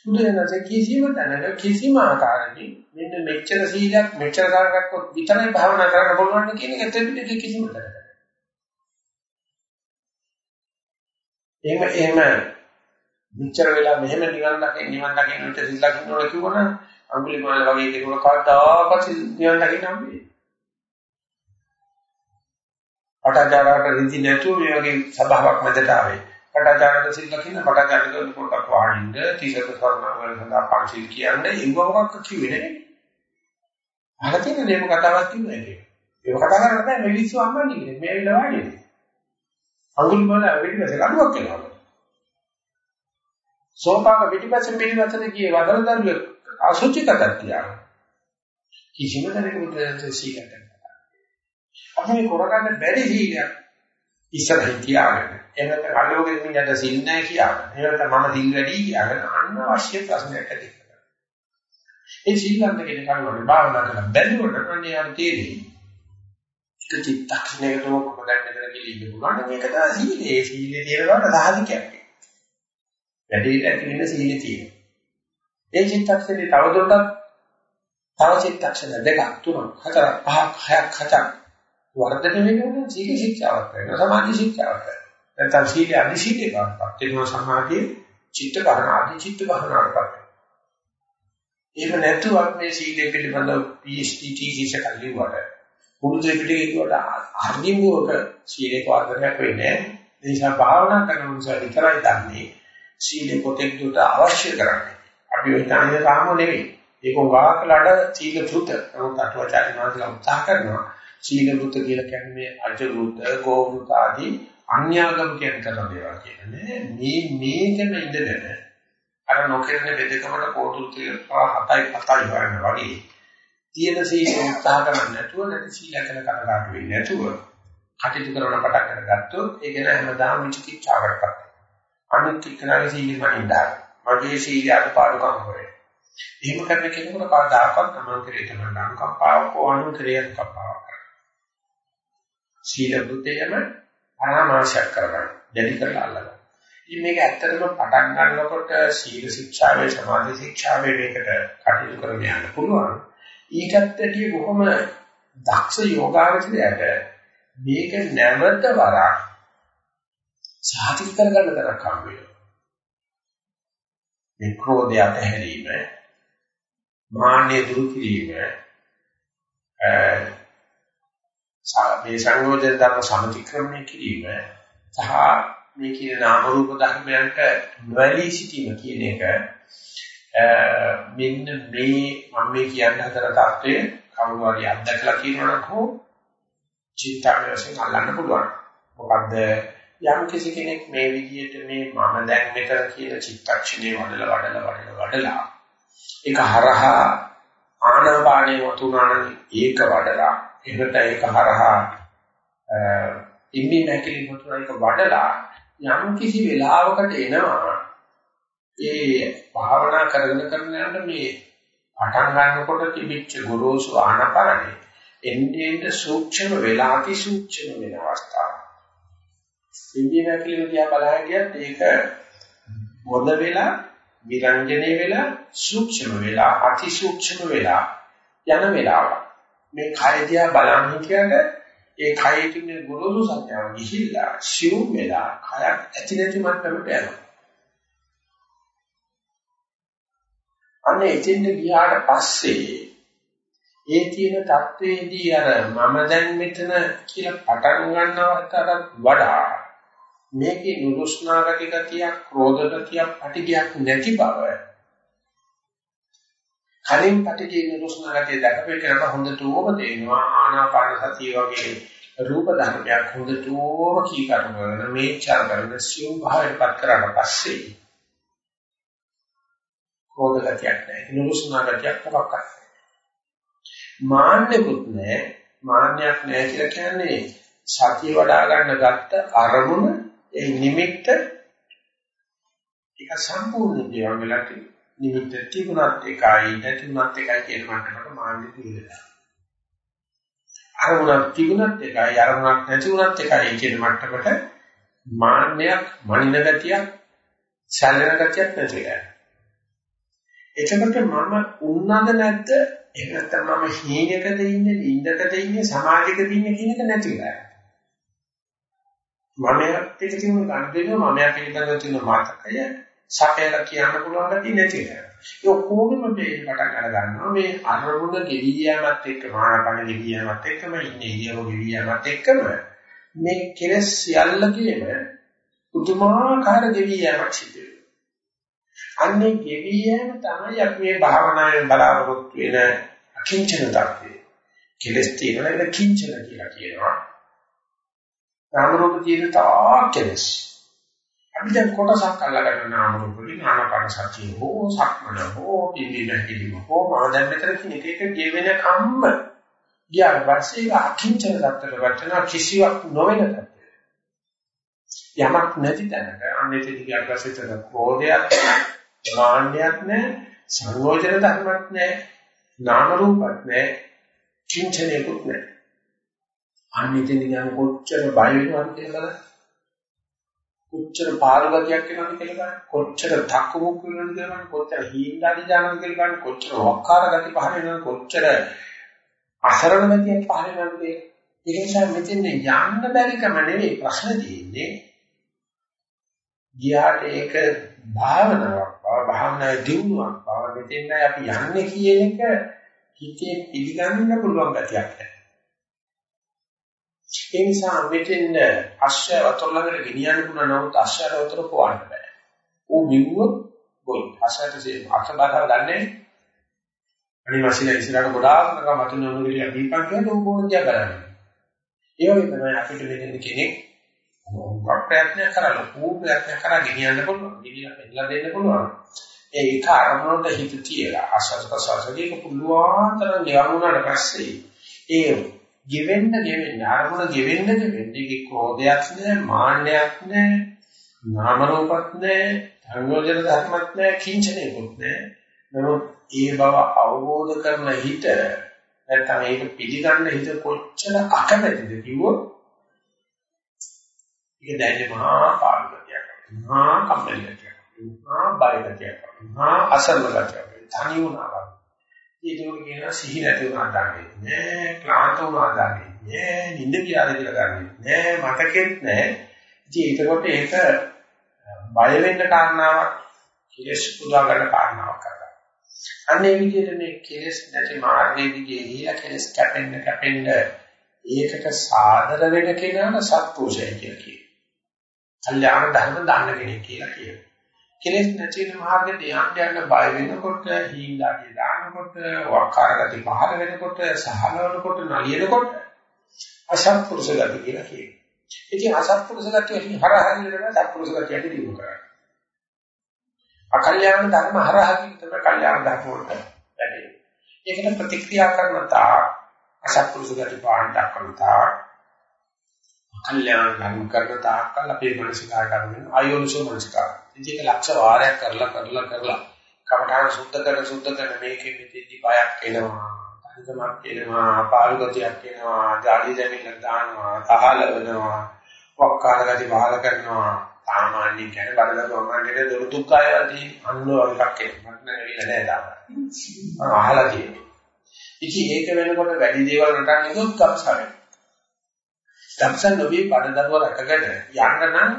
බුදුරජාණන් කිසිම තැනක කිසිම ආකාරයකින් මෙන්න මෙච්චර සීලයක් මෙච්චර කරගත්තොත් විතරයි භාවනා කරන්න පුළුවන් කියන එක දෙන්නේ කිසිම තැනක. එහෙම එහෙම මෙච්චර වෙලා මෙහෙම නිවන් දකින්න නිවන් දකින්න විතර සිල් දකින්න ඕන කිව්වනම් අඟුලිමාල වගේ කෙනෙකුට කවදාකවත් නිවන් දකින්න හම්බෙන්නේ. අටජාරකට රිදි නැතුව මේ වගේ සභාවක් මැදට ආවේ. පටාචාරයට සිල් ලකින්න පටාචාරයට කරන පොඩක් වාඩින්න තිසක ස්වර්ණ වල සඳහා පංචිල් කියන්නේ ඉංගවකක් කිව්වේ නෙමෙයි. අහලා තියෙන දේම කතාවක් කිව්වේ ඒක. ඒක කතා කරන්නේ නැහැ මෙලිස්සු අම්මන්නේ කියන්නේ. මේ ඇවිල්ලා වාඩිනේ. අඟුලිමාල පිටිපස්සේ කඩුවක් කෙනවා. සෝපාක පිටිපස්සේ පිටිපස්සේ ගියේ වදන දරුවෙක් අසුචි කතාවක් තියාගෙන. කිසිම කෙනෙක් බුදුරජාණන් සීලයක් නැහැ. අපි මේ කරගන්න බැරි සීලයක් ඉස්සරහින් තියාගෙන එහෙම නැත්නම් අලෝකෙ මිනිහට සිල් නැහැ කියාගෙන එහෙම නැත්නම් මම සිල් වැඩි කියාගෙන අනවශ්‍ය ප්‍රශ්නයක් ඇති කරනවා. ඒ සිල්ලන්න කියන කරුණේ භාවනා කරන බැලුවට අනේ යන තේරෙන්නේ. එක චිත්තක්ෂණයකට මොකද දැක්කද කියලා ඉන්න පුළුවන්. මේක තමයි සීලේ. සීලේ තියෙනවට සාධිකයක්. වැඩේට ඇති වෙන සීලේ තියෙනවා. ඒ චිත්තක්ෂණේ තවදුරටත් තව චිත්තක්ෂණ දෙකක් තුනක් හතරක් පහක් හයක් හතක් වර්ධනය වෙනවා සීල ශික්ෂාවක් වෙනවා සමාධි ශික්ෂාවක් වෙනවා නැත්නම් සීල අධි සීලේ බවක්පත් වෙනවා සමාධියේ චිත්ත භාවනා අධි චිත්ත භාවනාවක්පත් එහෙම නැතුව මේ සීලේ පිළිබඳව PhD thesis එකක් ලියුවට පුරුදු පිටිකේකට අර්ධිමුවක සීලේ වර්ධනයක් වෙන්නේ ඒ නිසා භාවනා කරන නිසා විතරයි දන්නේ සීලේ පොතෙක් දුට අවශ්‍ය කරන්නේ. අපි ඔය තනිය කාම නෙවෙයි. ඒක උගාකලඩ සීල පුත නමුත් අටවචාරි මාතෘකා උත්සාහ කරනවා සීල පුත කියලා කියන්නේ අජරුත ගෝමුත ආදී අන්‍යාගම කියන කරන දේවල් කියන්නේ මේ මේකම ඉඳගෙන අර නොකිරන බෙදකමට කෝටුල් කියලා හතයි පතයි වරන වගේ තියෙන සීල උත්සාහ කරන්නේ නැතුව නැති සීල කරන කරකාට වෙන්නේ නැතුව කටයුතු කරන පටන් අරගත්තොත් ඒක නෑ හැමදාම විචිකිච්ඡාවටපත් අනිත් එක්කනගේ සීලෙ මනින්දා මගේ සීලය අඩපාඩුකම් හොරේ එහෙම කරන කෙනෙකුට කවදාකවත් තමන් කෙරේ තමන් අනුකම්පාවක් ඕනු කෙරේ අනුකම්පාවක් සීල බුද්ධයම පරාමාශයක් කරගන්න. දැඩි කරලා අල්ලගන්න. ඉතින් මේක ඇත්තටම පටන් ගන්නකොට සීල ශික්ෂාවේ සමාධි ශික්ෂාවේ මේකට කටයුතු කරගෙන යන්න පුළුවන්. ඊටත් වැඩිය බොහොම දක්ෂ යෝගාවචරයට මේක නැවත වරක් සාධිත කරගන්න තරක් හම්බ වෙනවා. මේ ක්‍රෝධය අතහැරීම, මාන්නය දුරු කිරීම, මේ සංයෝජන ධර්ම සමතික්‍රමණය කිරීම සහ මේ කියන නාම රූප ධර්මයන්ට නොඇලී සිටීම කියන එක මෙන්න මේ මම මේ කියන්න හදන தත්ත්වය කවුරු හරි අත්දැකලා කියනවනම් හෝ චිත්තාවේ වශයෙන් අල්ලන්න පුළුවන්. මොකද යම් කිසි කෙනෙක් මේ විදිහට මේ මම දැන් මෙතන කියන චිත්තක්ෂණේ වඩලා වඩලා වඩලා වඩලා ඒක හරහා ආනාපානේ වතුනාන ඒක වඩලා එහෙට ඒක හරහා ඉම්බි නැකලි මුතුරයික වඩලා යම් කිසි වෙලාවකට එනවා ඒ භාවනා කරගෙන කරන යනකොට මේ පටන් ගන්නකොට තිබිච්ච ගොරෝසු ආනපානේ එන්නේ එන්නේ සූක්ෂම වෙලා අති සූක්ෂම වෙන අවස්ථාව. ඉම්බි නැකලි දිහා බලලා ගියත් ඒක මොද වෙලා විරංජනේ වෙලා සූක්ෂම වෙලා අති සූක්ෂම වෙලා යන වෙලාවක්. මේ කය දිහා බලන් හිටියට ඒ කයේ තිබෙන ගුරුසු සංඥාව ගිහිල්ලා සිව් වෙලා කයක් ඇති නැති මට්ටමට යනවා. අනේ එතෙන්ට ගියාට පස්සේ ඒ තියෙන தത്വෙදී අර මම දැන් මෙතන කියලා පටන් ගන්නවටත් වඩා මේකේ නුරුස්නා ගතියක්, ක්‍රෝධ ගතියක්, පටිගයක් නැති බව කලින් පටිජේ නිරෝෂණගතිය දැකපේ කරලා හොඳටම තේනවා ආනාපාන සතිය වගේ රූප ධර්මයක් හොඳටම කීකරු කරන මේචාර කරන සියුම් භාවයටපත් කරාට පස්සේ කෝධගතියක් නැහැ. නිරෝෂණගතියක් මොකක්ද මාන්නෙකුත් නැහැ. මාන්නයක් නැහැ කියලා කියන්නේ සතිය වඩා ගන්න ගත්ත අරමුණ ඒ නිමිත්ත ඒක සම්පූර්ණ දේවල් වෙලට නිමිත්ත තිබුණත් එකයි නැතිුණත් එකයි කියන මට්ටමට මාන්නේ තියෙනවා. අරමුණක් තිබුණත් එකයි අරමුණක් නැතිුණත් එකයි කියන මට්ටමට මාන්නයක් මනින ගතියක් සැලෙන ගතියක් නැතිලා. එතකොට මම උන්නද නැද්ද එහෙම නැත්නම් මම හීනකද ඉන්නේ ඉන්දකද ඉන්නේ සමාජයකද ඉන්නේ කියන එක නැතිලා. මමයක් පිට තියෙන ගන්න මමයා පිළිබඳව තියෙන මාතකය සැපයලා කියන්න පුළුවන් ගැටි නැති වෙනවා. ඒ ඔක්කොගෙම මේ පටන් අර ගන්නවා මේ අරමුණ ගෙවි යෑමත් එක්ක මානපණ ගෙවි යෑමත් එක්කම ඉන්නේ ඉරියව ගෙවි යෑමත් එක්කම මේ කෙලස් සියල්ලකේම පුදුමාකාර ගෙවි යෑමක් සිදු වෙනවා. අන්නේ ගෙවි යෑම තමයි අපි මේ භාවනාවෙන් බලාපොරොත්තු වෙන අකිංචන தත්ත්වය. කෙලස් තියෙනවා කිංචන කියලා කියනවා. නාම රූප තියෙන තා කෙලස්. අපි දැන් කොටසක් අල්ලගන්න නාම රූප වලින් ආනාපාන සතිය හෝ සක්මන හෝ පිළි නැතිලිම හෝ මම දැන් මෙතන කියන එක ජීවෙන කම්ම ගියාට පස්සේ ඒක අකිංචන தත්තට වටන කිසිවක් නොවන தත්තය. යමක් නැති තැනක අන්නේදී ගියාට පස්සේ තන ක්‍රෝධයක් මාන්නයක් නැහැ සංයෝජන ධර්මයක් නැහැ නාම රූපයක් නැහැ කිංචනයකුත් නැහැ. අන්නේදී ගියාම කොච්චර බය වෙනවද කියලා කොච්චර පාරගතියක් වෙනවද කියලා බලන්න. කොච්චර ධක්කමුක් වෙනවද කියලා බලන්න. කොච්චර හීනදාඩි දානවද කියලා බලන්න. කොච්චර වක්කාර ගති පහල වෙනවද? කොච්චර අසරණ ගතියක් පහල වෙනවද ඒක නිසා මෙතෙන් යන්න බැරි කම නෙවෙයි. ප්‍රශ්න තියෙන්නේ ගියාට ඒක භාවනාවක් බව භාවනාවේ දියුණුවක් බව. මෙතෙන් අපි යන්නේ කියන එක හිතේ පිළිගන්න පුළුවන් ගතියක්. නැහැ ඒ නිසා මෙතෙන් අශ්වය වතුර ළඟට ගෙනියන්න පුළුවන් නමුත් අශ්වයට වතුර පොවන්න බෑ. ඌ බිව්වොත් බොයි. අශ්වයට අත බාධා ගන්නෑ. අනිවාර්යයෙන් ඉස්සරහට ගොඩාක් නරක මතුන නෝරිය දීපක් කියනකොට ඌ බොන දිහා බලන්නේ. ඒ වගේ තමයි අපිට මෙතන කෙනෙක් උගක් ප්‍රයත්න කරලා ඌ ප්‍රයත්න කරලා ගෙනියන්න පුළුවන්. ගෙනියලා පෙන්නලා දෙන්න පුළුවන්. ඒ එක අරමුණට හිත තියලා ආස්වාද ප්‍රසවාසයක පුළුවන් තරම් ගෙවුණාට පස්සේ ඒ ගෙවෙන්න ගෙවෙන්න අරමුණ ගෙවෙන්න ගෙවෙන්න. ඒකේ ක්‍රෝධයක් නෑ මාන්නයක් නෑ නාම රූපත් නෑ සංයෝජන ධර්මත් නෑ කිංචනයක්වත් නෑ නමුත් ඒ බව අවබෝධ කරන හිත නැත්නම් ඒක පිළිගන්න හිත කොච්චර අකමැතිද කිව්වොත් ඒක දැනෙන්නේ මහා පාළුගතියක් මහා කම්මැලිකතියක් මහා බයගතියක් මහා අසරණගතියක් තනි වුණා. ඒක කියන සිහි නැති වුණා දන්නේ නෑ ක්ලාන්ත වුණා දන්නේ නෑ නිින්ද ගියාද කියලා දන්නේ නෑ මතකෙත් නෑ ඉතින් ඒකකොට ඒක බය වෙන්න කාරණාවක් කෙලස් පුදා ගන්න කාරණාවක් කරගන්න. අන්න ඒ විදිහට මේ කෙලස් නැති මාර්ගයේ දිගේ ගියා කෙලස් කැපෙන්න කැපෙන්න ඒකට සාදර වෙන කෙනාට සත්පුරුෂය කියලා කියනවා. කල්යාණ ධර්ම දාන්න කෙනෙක් කියලා කියනවා. කෙලෙස් නැති වෙන මාර්ගයට යන්න යන්න බය වෙනකොට, හීලාගේ දානකොට, වක්කාරගති පහළ වෙනකොට, සහලවනකොට, නලියනකොට අසත්පුරුෂ ගති කියලා කියනවා. ඉතින් අසත්පුරුෂ ගතිය හරහා ඉඳලා සත්පුරුෂ ගතියට දිනු කරන්නේ. අකල්‍යාණ ධර්ම හරහා තමයි කල්‍යාණ ධර්ම වලට වැඩේ. ඒකට ප්‍රතික්‍රියා කරන තා අසත්පුරුෂ ගති පාණ්ඩ කරන තා කල්යාණ ධර්ම කරන තාක්කල් අපේ මනසිකාට අරගෙන ආයෝනිසෝ මනසිකාට. ඉතින් ඒක ලක්ෂ වාරයක් කරලා කරලා කරලා කමඨාන සුද්ධ කරන සුද්ධ කරන මේකෙ මෙතෙදි බයක් එනවා. අන්තමක් එනවා, පාළුගතියක් එනවා, ජාඩි දෙමින් දානවා, තහල වෙනවා, වක්කාර ගති බහල කරනවා. සාමාන්‍ය කියන්නේ බඩල ගොම්මන්ඩේ දොර දුක්ඛයදී අන්නෝ එකක් එනවා. මට නෑ නෑ තාම. මම අහලා තියෙනවා. ඉතින් ඒක වෙනකොට වැඩි දේවල් නටන්නේ දුක් කම්සාරේ. දක්ෂ නොවි බඩදරුව රැකගෙන යන්න නම්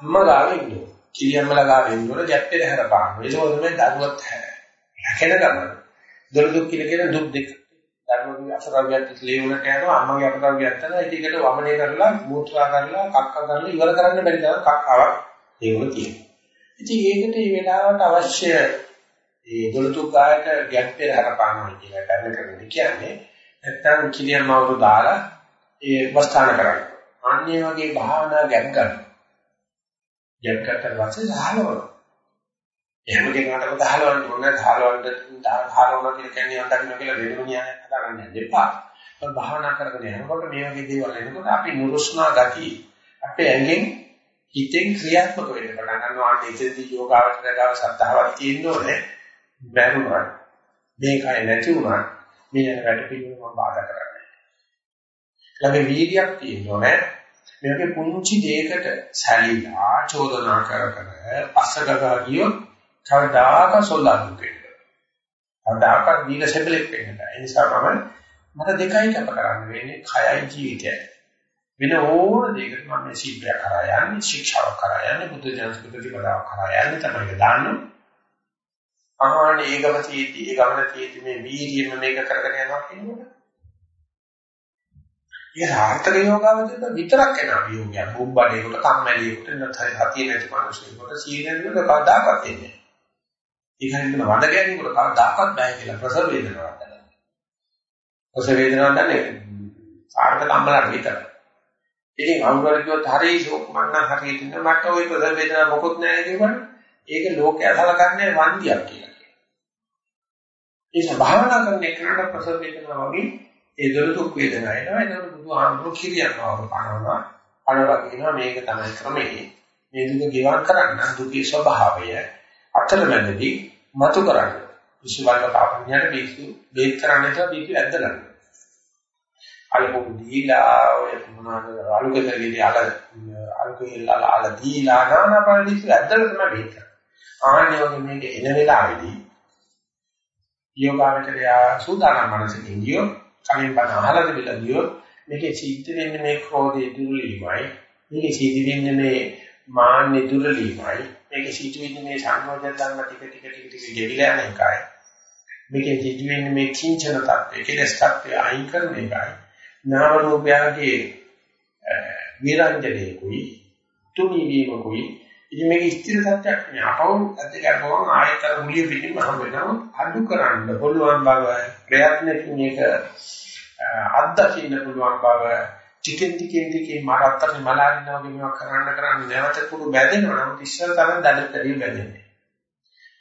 අම්මා ගාවේ ඉන්න ඕන. කිරියම්මලා ගාවේ ඉන්න ඕන ජැප්පේ හැර පාන්න. ඒක තමයි දරුවත් හැකෙන ගමන. දොර දුක් කියලා කියන දුක් දෙක. දරුවගේ අසරාවියත් ලේවුණට යනවා අම්මගේ අපතරවියත් යනවා ඒක එකට වමනේ කරලා මූත්‍රා කරලා කක්ක කරලා ඉවර කරන්න බැරි තරම් කක්කාවක් ලේවුණ තියෙනවා. ඉතින් ඒකට මේ වෙලාවට අවශ්‍ය ඒ දොළතුක් ගායක ගැප්පේ හැර පානවා කියලා කරන කරන්නේ කියන්නේ නැත්තම් කිරියම්මවරු දාලා ඒ වස්ථාන කරන්නේ. අන්නේ වගේ භාවනා ගැම් ගන්න. ගැම් ගන්න පස්සේ සහලවන. එහෙම කෙනාටම දහලවන්න ඕනේ දහලවන්න දහලවන්න කියලා කියන්නේ අන්දකින්න කියලා වෙනම න්‍යායක් හදාගන්න දෙපා. භාවනා කරගෙන යනකොට මේ වගේ දේවල් එනකොට අපි නුරුස්නා ගතිය අපේ ඇඟෙන් හිතෙන් ක්‍රියාත්මක වෙන්න පටන් ගන්නවා. ඒකෙදී යෝගාවචරතාව සද්ධාවක් තියෙන්න ඕනේ. බැරුණා. මේකයි නැති වුණා. මේ වැඩ පිළිවෙල මම බාධා කරන්නේ. ළඟ වීර්යයක් තියෙන්න ඕනේ. මේකේ පුංචි දෙයකට සැලීලා චෝදනා කර කර අස්සගගා කියොත් කවදාක සෝදාතු වෙන්නේ. කවදාක දීල සෙබලෙක් වෙන්නේ. ඒ නිසා මම මට දෙකයි කැප කරන්න වෙන්නේ කයයි ජීවිතයයි. වෙන ඕන දෙයකට මම මේ සීලය කරා යන්නේ ශික්ෂාව කරා යන්නේ බුද්ධ ජනක ප්‍රතිපදාව කරා යන්නේ තමයි දාන්නේ. අහවන ඒකම තියෙද්දි ඒ ගමන තියෙද්දි මේ වීර්යම මේක කරගෙන යනවා කියනකොට ඒ සාර්ථක යෝගාවචරයට විතරක් එන අභියෝගය. බුබ්බඩේකට කම්මැලියෙකුට නැත්නම් හතිය නැති මිනිසෙකුට සීලෙන්වල කවදාකවත් එන්නේ නැහැ. ඒක හිතන වද ගැනීමකට කවදාකවත් බෑ කියලා ප්‍රසව වේදනාවක් දැනෙනවා. ප්‍රසව වේදනාවක් දැනෙන්නේ සාර්ථක කම්මලට විතරයි. ඉතින් අවුරුදු කිව්වොත් හරි ෂෝක් මන්න හරියට ඉන්න මට ওই ප්‍රසව වේදනාවක් මොකොත් නැහැ කියවනේ. ඒක ලෝකයා සලකන්නේ වන්දියක් කියලා. ඒක භාවනා කරන එකට ප්‍රසව වේදනාව වගේ ඒ දොර දුක් වේදනා එනවා එතකොට බුදුහාමුදුරු කිරියනවා කනවා අනලා කියනවා මේක තමයි ක්‍රමයේ. මේ දුක ගෙවන් කරන්න දුකේ ස්වභාවය අතරමැදදී මතු කරන්න. විශ්වවල තාපඥයට බීසු බේත් කරන්න කියලා බීසු ඇද්දලන්න අලපො දීලා ඔය මොනවාද අලුකෙලගේ අල අලුකෙල්ලා අල දීලා නාන පරිදි ඇද්දලා තමයි බේත් කරන්නේ. ආන්නේ වගේ මේක එන වෙලාවේදී යෝගාවචරය සූදානම් මනසකින් ගියොත් කලින් බණ අහලා තිබිලා ගියොත් මේකේ සිද්ධ වෙන්නේ මේ ක්‍රෝධයේ දුර්ලීමයි. මේකේ සිද්ධ වෙන්නේ මේ මාන්නේ දුර්ලීමයි. මේකේ සිද්ධ වෙන්නේ මේ සංයෝජන ධර්ම ටික ටික ටික ටික ගෙවිලා යන එකයි. මේකේ සිද්ධ වෙන්නේ මේ කිංචන tattve කෙලස් tattve අයින් කරන එකයි. නාම රූපයගේ විරංජනේකුයි තුනී වීමකුයි. ඉතින් මේක ස්ථිර සත්‍යයක් නේ. අපවු ඇත්තට කරපුවම ආයතන මුලිය පිටින්ම හම් වෙනවා. අඩු කරන්න පුළුවන් බව ප්‍රයත්නකින් මේක අත්දකින්න පුළුවන් බව ටිකෙන් ටිකෙන් ටිකේ මාරත්තර මලාරිනවා වගේ මේවා කරන්න කරන්න නැවත කුඩු බැදෙනවා. නම් ඉස්සර තරම් දැනෙතරිය බැදෙන්නේ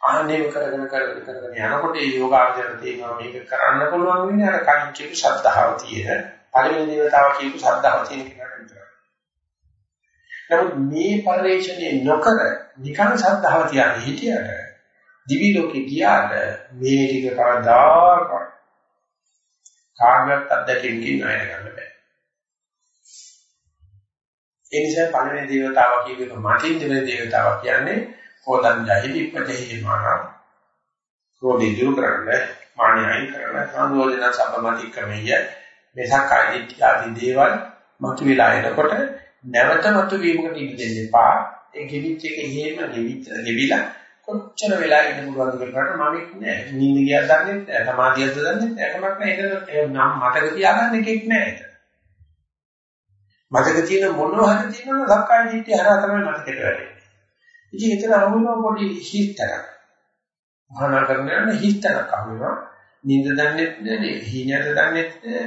ආන්නේ කරගෙන කරගෙන කරගෙන යනකොට මේ යෝගාවචර තියෙනවා මේක කරන්න පුළුවන් වෙන්නේ අර කලින් කියපු ශ්‍රද්ධාව තියෙන පළවෙනි දේවතාව කියපු ශ්‍රද්ධාව තියෙන කෙනාට විතරයි. නමුත් මේ පරිශ්‍රණය නොකර නිකන් ශ්‍රද්ධාව තියන්නේ හිටියට දිවි ලෝකේ ගියාට මේ ටික කවදාකවත් කාගවත් අත්දැකීමකින් ණය ගන්න බෑ. ඒ නිසා පළවෙනි දේවතාව කියනක මතින් දෙවෙනි දේවතාව කියන්නේ කෝදන් ජහිදි පදෙහි මාන. කෝදි දුරු කරන්න මානයි අයින් කරන්න සම්වෝධන සම්පමති ක්‍රමය මේ සක්කාය දිට්ඨිය ආදී දේවල් මතුවලා එනකොට නැවත මතු වීමකට ඉඩ දෙන්න එපා. ඒ ගෙවිච්ච එක එහෙම ගෙවිච්ච ගෙවිලා කොච්චර වෙලා ඉන්න පුළුවන්ද කියලා මම නෑ. නිින්ද ගියක් දන්නේ නෑ. සමාධියක්ද දන්නේ නෑ. කමක් නෑ. ඒක නම් මතක තියාගන්න එකෙක් නෑ ඒක. මතක තියෙන මොනවා හරි තියෙනවා සක්කාය දිට්ඨිය හරහා තමයි මතකෙට වැටෙන්නේ. ඉතින් එතන අහුවෙනවා පොඩි හිතක්. භාවනා කරන හිතක් අහුවෙනවා. නිින්ද දන්නේ නැහැ. හීනයද දන්නේ නැහැ.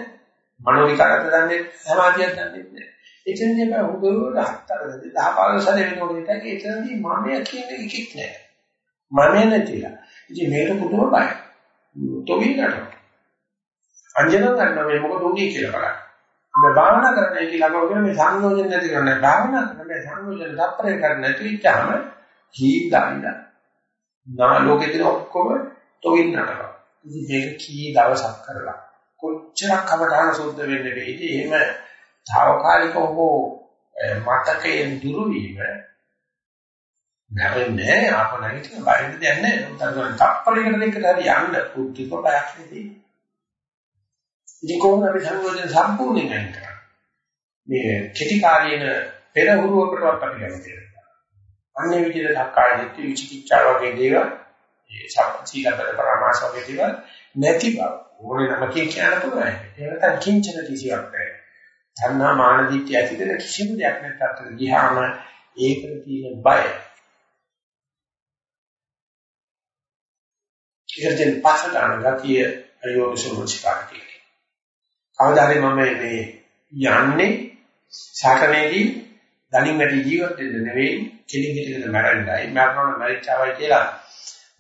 මනෝ විකාරද දන්නේ සමාධියක් දන්නේ නැහැ. එතනදී මම උගලට හතරද 10 15 සැරේ වෙනකොට එතනදී මම කියන එකක් නෑ. මම නැතිලා. ඉතින් මේක පුදුම බයයි. තොවිකට. අංජන ගන්න මේ මොකද උනේ කියලා බලන්න. මේ භාවනා කරන්නේ කියලා කවුරුද මේ සංයෝජන නැති කරන්නේ. භාවනා කරන්නේ සංයෝජන දප්පරේ කරන්නේ නැති වෙච්චාම හීදාන්න. නා ලෝකේ තියෙන ඔක්කොම තොවින් නටනවා. ඉතින් මේක කී දවසක් කරලා කොච්චරක් කවදාන සුද්ධ වෙන්නේ වෙයිද? එහෙම తాවකාලිකව හෝ මතකයෙන් දුරු වීම නැරෙන්නේ ආප නැගිටින බයින්ද දෙයක් නැහැ. උන්ටගෙන තප්පරයකට දෙකට හරි යන්න පුදුක බයක් නෙදී. ඉතින් කොහොමද අපි සංයෝජන සම්පූර්ණයෙන් අයින් කරන්නේ? මේ කෙටි කාලීන පෙරහුරුවකටවත් අපි ගන්න අන්නේ විදිහට සක්කාය දිට්ඨි විචිකිච්ඡා වගේ දේවල් ඒ සීලබල පරමාස වගේ දේවල් නැති බව ඕනේ නමකින් කියන්න පුළුවන්. ඒක නැත්නම් කිංචන කිසිවක් නැහැ. තණ්හා මාන දිට්ඨිය ඇතිදෙන කිසිම දෙයක් නැත්නම් ගියාම ඒකට තියෙන බය. ඒකෙන් පස්සට අන ගතිය අයෝනිසෝමනසිකාරකේ. කවදාද මම මේ යන්නේ සාකනේදී දණින් වැඩි ජීවත් වෙන්න නෙවෙයි කෙලින් හිටගෙන මැරෙන්නයි මරණය මරිච්චාවයි කියලා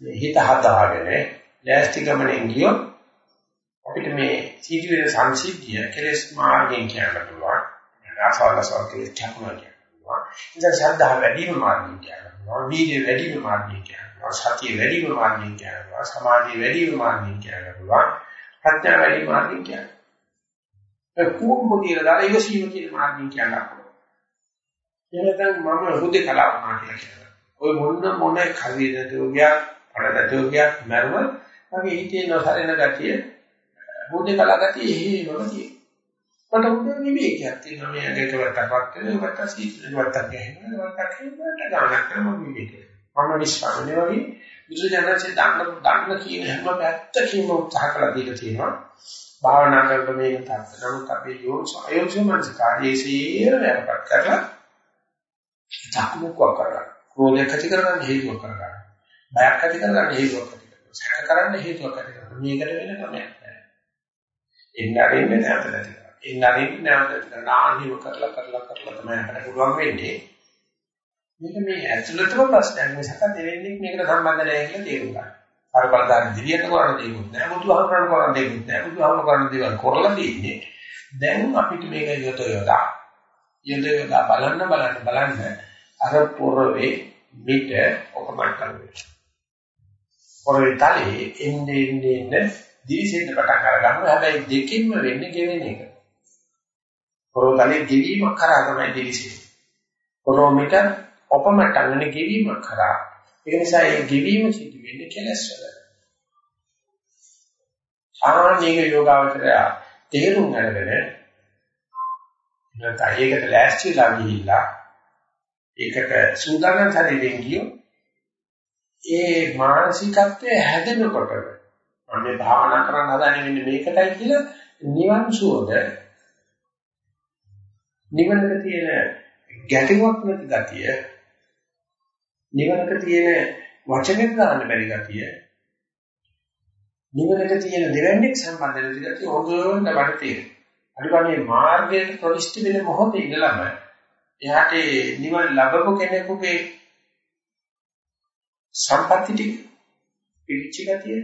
මේ හිත හදාගෙන ලෑස්ති ගමනෙන් ගියොත් අපිට මේ සීටි සංසිද්ධිය කෙලස් මාර්ගයෙන් කියන්න පුළුවන්. ආසවලසව කෙලස් කපනවා කියන්න පුළුවන්. ඉතින් ශ්‍රද්ධාව වැඩි වීම මාර්ගයෙන් කියන්න පුළුවන්. වීර්ය වැඩි වීම මාර්ගයෙන් කියන්න පුළුවන්. සතිය වැඩි වීම මාර්ගයෙන් කියන්න පුළුවන්. සමාධිය වැඩි වීම මාර්ගයෙන් කියන්න පුළුවන්. ප්‍රඥා වැඩි වීම මාර්ගයෙන් කියන්න. ඒ කුඹුතිය දාලා ඉවසීම කියන මාර්ගයෙන් කියන්න පුළුවන්. එහෙනම් මම හුදේ කලාවනා කියලා කියනවා. ඔය මොන මොන කවිද දෝගයක්, පඩ දෝගයක් මරුව මගේ හිතේ නොසරෙන ගතිය හුදේ කලා ගතිය එහෙමම තියෙනවා. මට උදේ විවේකයක් තියෙනවා මේ ඇඟට වටපත් වෙන වට සීතල වටක් ගහනවා වටක් හේමකට ගානක් කරන විවේකය. මම විශ්වාසනේ වගේ බුදුජානකසේ දාන්න දාන්න කියන හැම පැත්තකින්ම උත්සාහ කළා දීලා තියෙනවා. භාවනා කරන මේ තත්ත්ව නමුත් අපි යෝච අයෝච මනසකාරී සීරවකට කරලා චක්මුක්ව කරගන්න. ක්‍රෝධයක් ඇති කරගන්න හේතුවක් කරගන්න. බයක් ඇති කරගන්න හේතුවක් ඇති කරගන්න. සැක කරන්න හේතුවක් ඇති කරගන්න. මේකට වෙන ක්‍රමයක් නැහැ. එන්නරින්නේ නැවත නැති කරගන්න. එන්නරින්නේ නැවත නැති කරගන්න. ආනිව කරලා කරලා කරලා තමයි අපිට පුළුවන් වෙන්නේ. මේක මේ ඇතුළතම ප්‍රශ්නයක් මිසක දෙවෙනික් මේකට සම්බන්ධ නැහැ කියලා තේරුම් ගන්න. අර බලදාන දිවියට කරන දේකුත් නැහැ බුදුහාමුදුරන් කරන දේකුත් නැහැ බුදුහාමුදුරන් කරන දේවල් කරලා තියෙන්නේ. දැන් අපිට මේක යොත යොදා යොද යොදා බලන්න බලන්න බලන්න අර පොරවේ මිට ඔකමඩ කරන්නේ. පොරවේ තලයේ එන්නේ එන්නේ එන්නේ දිවිසෙන්න පටන් අරගන්නවා. හැබැයි දෙකින්ම වෙන්නේ ගෙවෙන එක. පොරව තලයේ ගෙවීම කරා තමයි දිවිසෙන්නේ. පොරව මිට ඔපමට අන්නේ ගෙවීම කරා. ඒ නිසා ඒ ගෙවීම සිදු වෙන්නේ කෙලස් වල. ආනීක යෝගාවචරය තේරුම් අරගෙන නැත්නම් ඒකට ලෑස්තිලා ගිහිල්ලා ඒකට සූදානම් ශරීරයෙන් ගියෝ ඒ මානසිකත්වය හැදෙනකොට මම මේ භාවනා කරන්න හදන්නේ මෙන්න මේකටයි කියලා නිවන් සුවද නිවනක තියෙන ගැටුමක් නැති ගතිය නිවනක තියෙන වචනෙත් දාන්න බැරි ගතිය නිවනක තියෙන දෙවන්නේක් සම්බන්ධ නැති ගතිය හොඳට බලට තියෙනවා. අනිවාර්යයෙන් මාර්ගයේ ප්‍රවිෂ්ටි වෙන මොහොතේ ඉඳලම එයාට නිවන ලැබපු කෙනෙකුගේ සම්පත්‍ති ටික පිළිච්ච ගතිය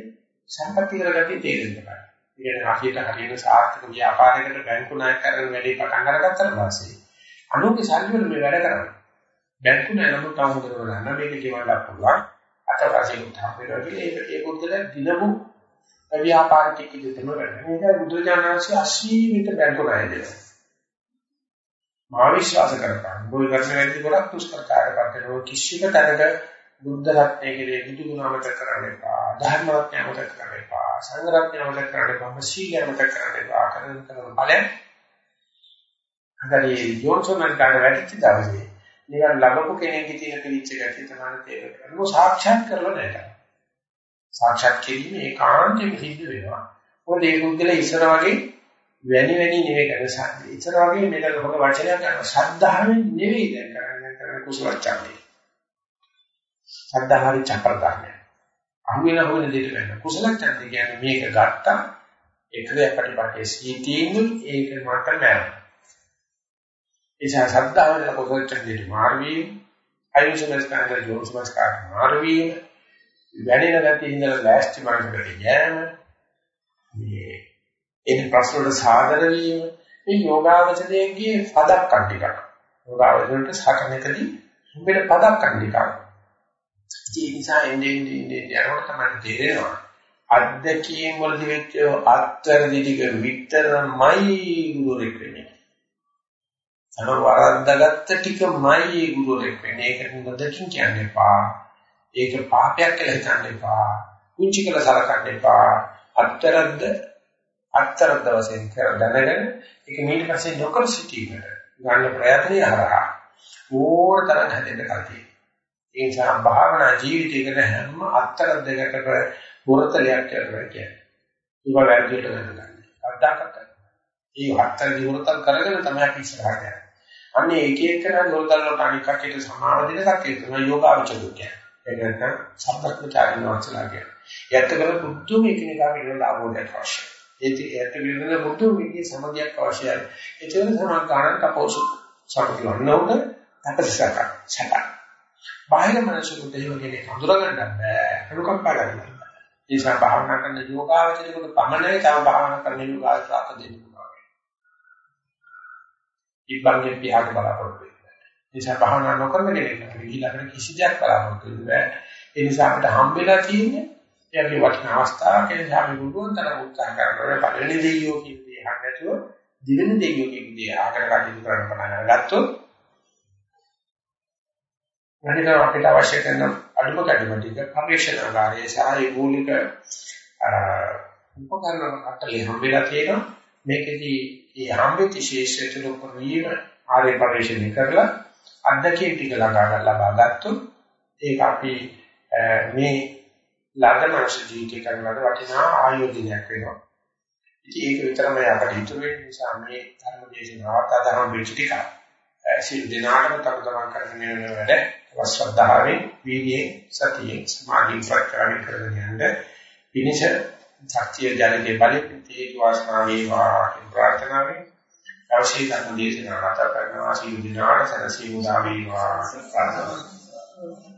සම්පත්‍ති කරගතිය තේරෙන්න ගන්නවා. ඉතින් හරියට හරියට සාර්ථක ව්‍යාපාරයකට බැංකු නායක කරන වැඩේ පටන් අරගත්තාට පස්සේ අනුන්ගේ සල්ලි වල මේ වැඩ කරන්නේ. බැංකු නෑ නමුත් තාම හොඳට ගන්න මේක කියවන්න පුළුවන්. අතපස්සේ උත්හාපේලා ඒක ඒ පුද්ගලයා දිනමු ව්‍යාපාර ටික දෙතම වැඩ. මේක බුදුජානනාංශي අසීමිත බැංකු නායක දෙනවා. මා විශ්වාස කරපන්. බොයි කරන වැඩි ගොඩක් දුෂ්කරකාරකට නෝ කිසිම තැනක බුද්ධ රත්නයේ කෙරේ බුදු ගුණමත කරන්න එපා. ධර්ම රත්නයමත කරන්න එපා. සංඝ රත්නයමත කරන්න එපා. සීලයමත කරන්න එපා. කරන කරන ඵලයන්. අගරේ යෝචනන් කාට වැටිච්ච දවසේ නිකන් ළඟපු කෙනෙක්ගේ තියෙන පිළිච්ච ගැටි තමයි තේරෙන්නේ. මොකද සාක්ෂාත් කරලා නැහැ. සාක්ෂාත් කිරීම ඒකාන්තයෙන් සිද්ධ වෙනවා. මොකද ඒ බුද්ධල ඉස්සර වගේ වැනි වැනි නෙවෙයි කරන සද්ද. ඉතර වගේ මේක ලොක වචනයක් ගන්න ශ්‍රද්ධාවෙන් නෙවෙයි දැන් කරන්නේ කරන කුසල ඡන්දේ. ශ්‍රද්ධාහරි චක්‍රධර්මය. අහුවෙන අහුවෙන දෙයට ගන්න. කුසල ඡන්දේ කියන්නේ මේක ගත්තා ඒකේ ප්‍රතිපටේ සීතීන් ඒක මට බෑ. එසා ශ්‍රද්ධාවෙන් කුසල ඡන්දේ මාර්ගී අයුෂමස්කාර ජෝසමස්කාර මාර්ගී වැඩින ගැටි ඉඳලා ලෑස්ති මාර්ගකට යෑම මේ ඒ ප්‍රශ්න වලට සාදර වීම මේ යෝගාවචරයේගේ පදක් කණ්ඩිකක්. යෝගාවචරයට සාකනකදී හුඹෙන පදක් කණ්ඩිකක්. ඒ නිසා එන්නේ එන්නේ යනකොට තමයි තේරෙනවා. අධ්‍යක්ීම් වලදී වෙච්ච අත්තරදිටික විතරමයි ගුරුරෙක් වෙන්නේ. අර වරද්දාගත්ත ටිකමයි ගුරුරෙක් වෙන්නේ. ඒක මොකදකින් කියන්නේ පා. ඒක පාපයක් කියලා හිතන්න එපා. කුංචි කියලා සලකන්න එපා. අත්තරද්ද අත්තරද්ද වශයෙන් කර දැනගෙන ඒක ඊට පස්සේ නොකර සිටීමට ගන්න ප්‍රයත්නය හරහා ඕනතරම් හැදෙන්න කල්පි. ඒ නිසා භාවනා ජීවිතයකට හැම අත්තරද්දකට වරතලයක් කරනවා කියන්නේ. ඒක වැරදියට ගන්න. අද්දාකට. ඒ අත්තර දිවරතල් කරගෙන තමයි අපි ඉස්සරහට යන්නේ. අන්නේ එක එකනා දොරතල් වලට අනික් කටේට සමාව දෙන කටේ තමයි යෝගාවචරු කියන්නේ. ඒක නැත්නම් සම්ප්‍රක්‍රියාවෙන් වචලා කියන්නේ. යැත්ත කරන පුදුම එකිනෙකා පිළිවෙල ආවෝදයක් අවශ්‍යයි. ඒක ඇත්ත විදිහට මුතු විදිහේ සමගියක් අවශ්‍යයි. ඒතර තමයි කාණන් කපෝසු සමගියන්න උඩ අපසක සැප. බාහිර මනසකට ඒ වගේ හඳුනා ගන්න බෑ. අනුකම්පා ගන්න බෑ. ඒ නිසා භාවනා කරන යෝගාවචරයට පමණයි තව භාවනා කරන යෝගාවචරයට අත දෙන්න පුළුවන්. ඉබ්බන්ගේ පියාට බලාපොරොත්තු වෙන්නේ. ඒ නිසා භාවනා නොකරන කෙනෙක් ගිහිලා කිසි දෙයක් බලාපොරොත්තු වෙන්නේ නැහැ. ඒ නිසා අපිට හම්බෙලා තියෙන්නේ එයාගේ වටිනා අවස්ථාවක් ඒ නිසා අපි බුදුන් තරම් උත්සාහ කරනවා පළවෙනි දෙයියෝ කියන දේ අහන්න නැතුව දෙවෙනි දෙයියෝ කියන දේ ආකර කටයුතු කරන්න පටන් අරගත්තොත් අනිත් අපිට අවශ්‍ය කරන අඩුම කැඩුම ටික පරිශ්‍රණාගාරයේ සාහේ මූලික උපකරණ අටලේ හම්බෙලා තියෙනවා මේකෙදී ඒ හම්බෙච්ච ශේෂයට ලොකුවීම ආර්ය පරිශ්‍රණය කරලා අද්දකේ ටික ළඟා කරලා බාගත්තොත් ඒක අපි මේ ලග්නංශ ජීවිතය කරනකොට වටිනා ආයෝජනයක් වෙනවා. ඉතින් ඒක විතරමයි අපිට හිතු වෙන නිසා මේ ධර්ම දේශනාවත් අදහම් වෙච්ච ටික. සිල් දිනාටම තකතම කරගෙන යන වැඩ වස්සද්ධාවේ වීර්යයේ සතියේ සමාධි ප්‍රකාරණ කරගෙන යන්න පිනිෂ ශක්තිය ජනකේ බලයෙන් තේජ වාසනා වේවා කියන ප්‍රාර්ථනාවෙන් අවශ්‍ය ධර්ම දේශනාව මත කරනවා. සිල් දිනාට සනසීමු දා වේවා. ප්‍රාර්ථනා